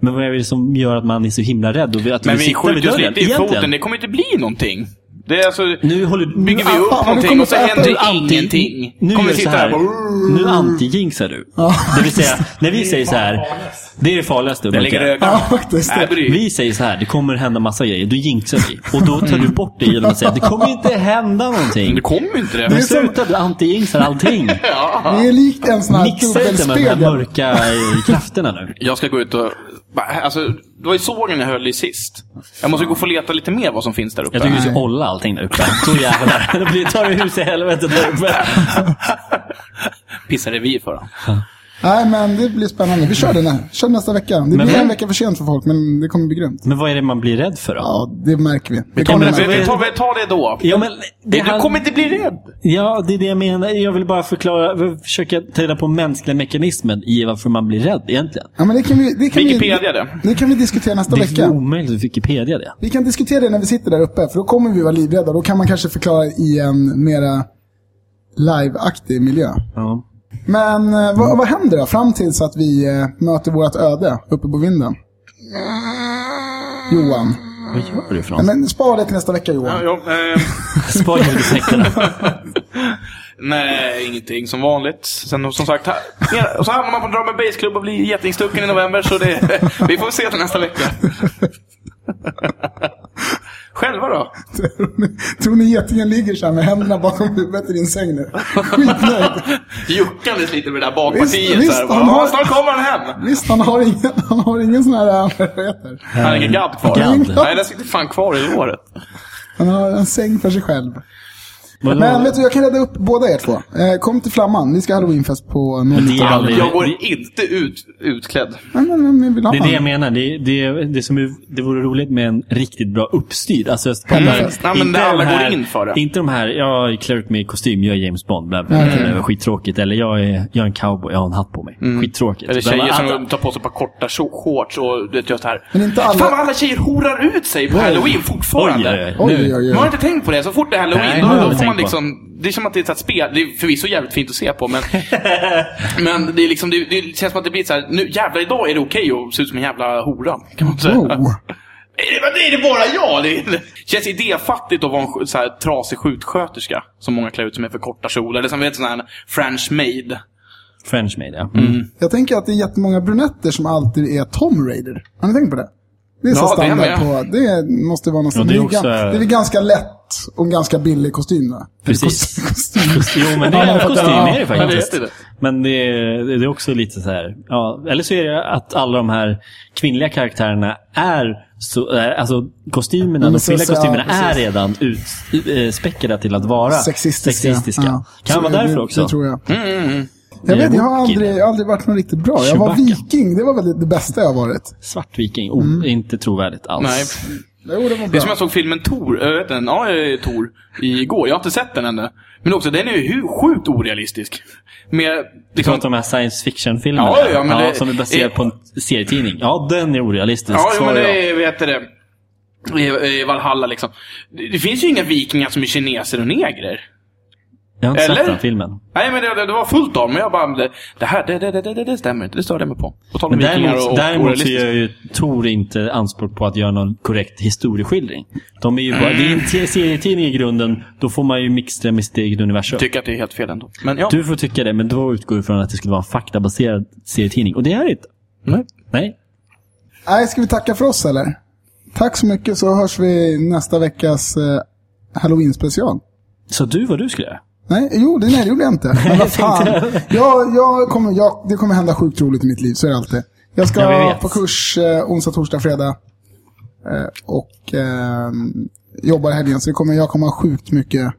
Men vad är det som gör att man är så himla rädd? Och att men vill vi sitta skjuter oss dörren? lite i foten. Det kommer inte bli någonting. Det är alltså... Nu håller Bygger vi upp någonting och så händer Apple? ingenting. Nu kommer sitta här här. bara... Nu anti-jinxar du. Ja. Det vill säga, när vi säger så här. Det är det farligaste. Det ligger Mörka. ögat. Ja, faktiskt. Nej, bry. Vi säger så här, det kommer hända massa grejer. Då jinxar vi. Och då tar du bort det genom att säga, det kommer inte hända någonting. det kommer inte det. är Men sluta, du anti-jinxar allting. Det är likt en sån här Mixa inte med de här mörka eh, krafterna nu. Jag ska gå ut och... Alltså, det var ju sågen jag höll i sist. Jag måste gå och få leta lite mer vad som finns där uppe. Jag tycker du ska olla allting där uppe. Så jävlar. Då blir- tar du hus i helvetet där uppe. Pissar revir för honom. Nej, men det blir spännande. Vi kör den här. Kör nästa vecka. Det blir men- en vecka för sent för folk, men det kommer bli grymt. Men vad är det man blir rädd för då? Ja, det märker vi. Det Vi, kommer vi, vi, tar, vi tar det då. Ja, men det Du kommer inte bli rädd. Ja, det är det jag menar. Jag vill bara förklara, försöka ta reda på mänskliga mekanismen i varför man blir rädd egentligen. Ja, men det kan vi, det kan Wikipedia vi, det. det kan vi diskutera nästa Det är vecka. omöjligt att Wikipedia det. Vi kan diskutera det när vi sitter där uppe, för då kommer vi vara livrädda. Då kan man kanske förklara i en mera live-aktig miljö. Ja. Men eh, vad, vad händer då fram tills att vi eh, möter vårt öde uppe på vinden? Johan. Vad gör du för något? men spara det till nästa vecka Johan. Ja, ja, eh, Spara ljudeffekterna. nej, ingenting som vanligt. Sen som sagt, här, och så hamnar man på Drum Bass Club och blir getingstucken i november. Så det, vi får se till nästa vecka. Själva då? Tror ni getingen ligger så här med händerna bakom huvudet i din säng nu? Skitnöjd. Juckandes lite med det där Visst, bakpartiet. visst, så här, bara, han har- "Ja, Snart kommer han hem. Visst, han har ingen, han har ingen sån här, vad heter det? Han har ingen gadd kvar. Gadd. Nej, den sitter fan kvar i låret. Han har en säng för sig själv. Men vet du, jag kan rädda upp båda er två. Eh, kom till Flamman, vi ska ha halloweenfest på någon det aldrig- Jag går inte ut utklädd. Nej, men om ni vill ha Det är det jag menar. Det, det, det, som är, det vore roligt med en riktigt bra uppstyrd. Alltså, på Mm. Ja, men inte där de alla går här- in för det. Inte de här, jag klär ut mig i kostym, jag är James Bond, bla, bla, Mm. bla, skittråkigt. Eller jag är, jag är en cowboy, jag har en hatt på mig. Skittråkigt. Eller Men tjejer att- som tar på sig ett par korta shor- shorts och vet just det här. Men inte alla- Fan alla tjejer horar ut sig på halloween fortfarande. Oj, oj, oj. Oj, Nu. oj, oj. Man har inte tänkt på det. Så fort det är halloween, Nej, då, jag får man på. liksom... Det är som att det är ett spel. Det är förvisso jävligt fint att se på, men... men det, är liksom, det, det känns som att det blir så här, nu jävlar idag är det okej att se ut som en jävla hora. Kan man säga. Oh. Är det, är det bara jag? Det är- känns idéfattigt att vara en så här, trasig skjutsköterska. Som många klär ut sig med för korta kjolar. Eller som vet sån här French maid. French made, ja. Mm. Jag tänker att det är jättemånga brunetter som alltid är Tom Raider. Har ni tänkt på det? Det är så Ja, det är standard med. på... Det måste vara något Ja, det är det, också- det är väl ganska lätt och en ganska billig kostym va? Precis. Kostym. Jo, men det är att- kostym är det Ja, det faktiskt. är det. Men det är, det är också lite så här, ja, eller så är det att alla de här kvinnliga karaktärerna är så, eh, alltså kostymerna, de kvinnliga så- ja, kostymerna är redan utspäckade till att vara Sexistiska. sexistiska. Ja. Kan Så vara det- därför också. Det tror jag. Mm, mm, mm. Jag vet, jag har aldrig, jag aldrig varit någon riktigt bra. Jag var Chewbacca. viking, det var väl det, bästa jag har varit. Svart viking, oh, inte trovärdigt alls. Nej. Jo, det var Det är bra. som jag såg filmen Tor, äh, vet den, ja, eh, Tor, igår. Jag har inte sett den ännu. Men också, den är ju hu- sjukt orealistisk. Med, Du liksom, pratar om de här science fiction-filmerna Ja, ja, men det- som är baserad är- på en serietidning. Ja, den är orealistisk. Ja, jo, men jag. det är, vet du det, i, i Valhalla liksom. Det, det finns ju inga vikingar som är kineser och negrer. Jag har inte Eller? sett den filmen. Nej, men det, det, var fullt av, men jag bara, det, det här, det, det, det, det, det stämmer inte. Det störde jag mig på. På tal om Men vikingar däremot, och, och däremot så gör ju Tor inte anspråk på att göra någon korrekt historieskildring. De är ju bara, det är en te- serietidning i grunden, då får man ju mixa med sitt eget universum. Tycker att det är helt fel ändå. Men ja. Du får tycka det, men då utgår du från att det skulle vara en faktabaserad serietidning. Och det är det inte. Nej. Nej. Nej, ska vi tacka för oss eller? Tack så mycket så hörs vi nästa veckas eh, Halloween-special. Så du vad du skulle göra? Nej, jo, det, nej, det gjorde jag inte. Men vad fan. Jag, jag kommer, jag, det kommer hända sjukt roligt i mitt liv, så är det alltid. Jag ska Ja, på kurs eh, onsdag, torsdag, fredag. Eh, och eh, jobbar helgen, så det kommer, jag kommer ha sjukt mycket,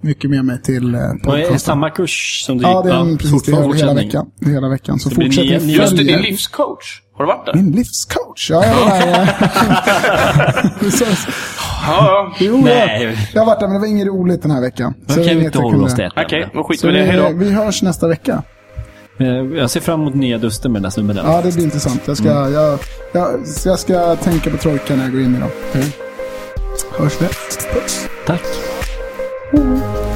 mycket med mig till eh, är det podcasten. samma kurs som du Ja, det är en, precis. Det är hela veckan. Det är hela veckan. Så Det blir fortsätt ni Just det, din livscoach. Har du varit där? Min livscoach? Ja, jag var där. Ja. Jo, Nej. Jag, har varit där, men det var inget roligt den här veckan. Så kan är vi inget inte hålla oss till ett Okej, då skiter Så vi i det. Hej vi, då. vi hörs nästa vecka. Eh, Jag ser fram emot nya duster med den där snubben. Ja, det blir intressant. Jag ska, Mm. jag, jag, så jag ska tänka på trojka när jag går in i dem. Mm. Hörs vi? Puss. Tack. 嗯。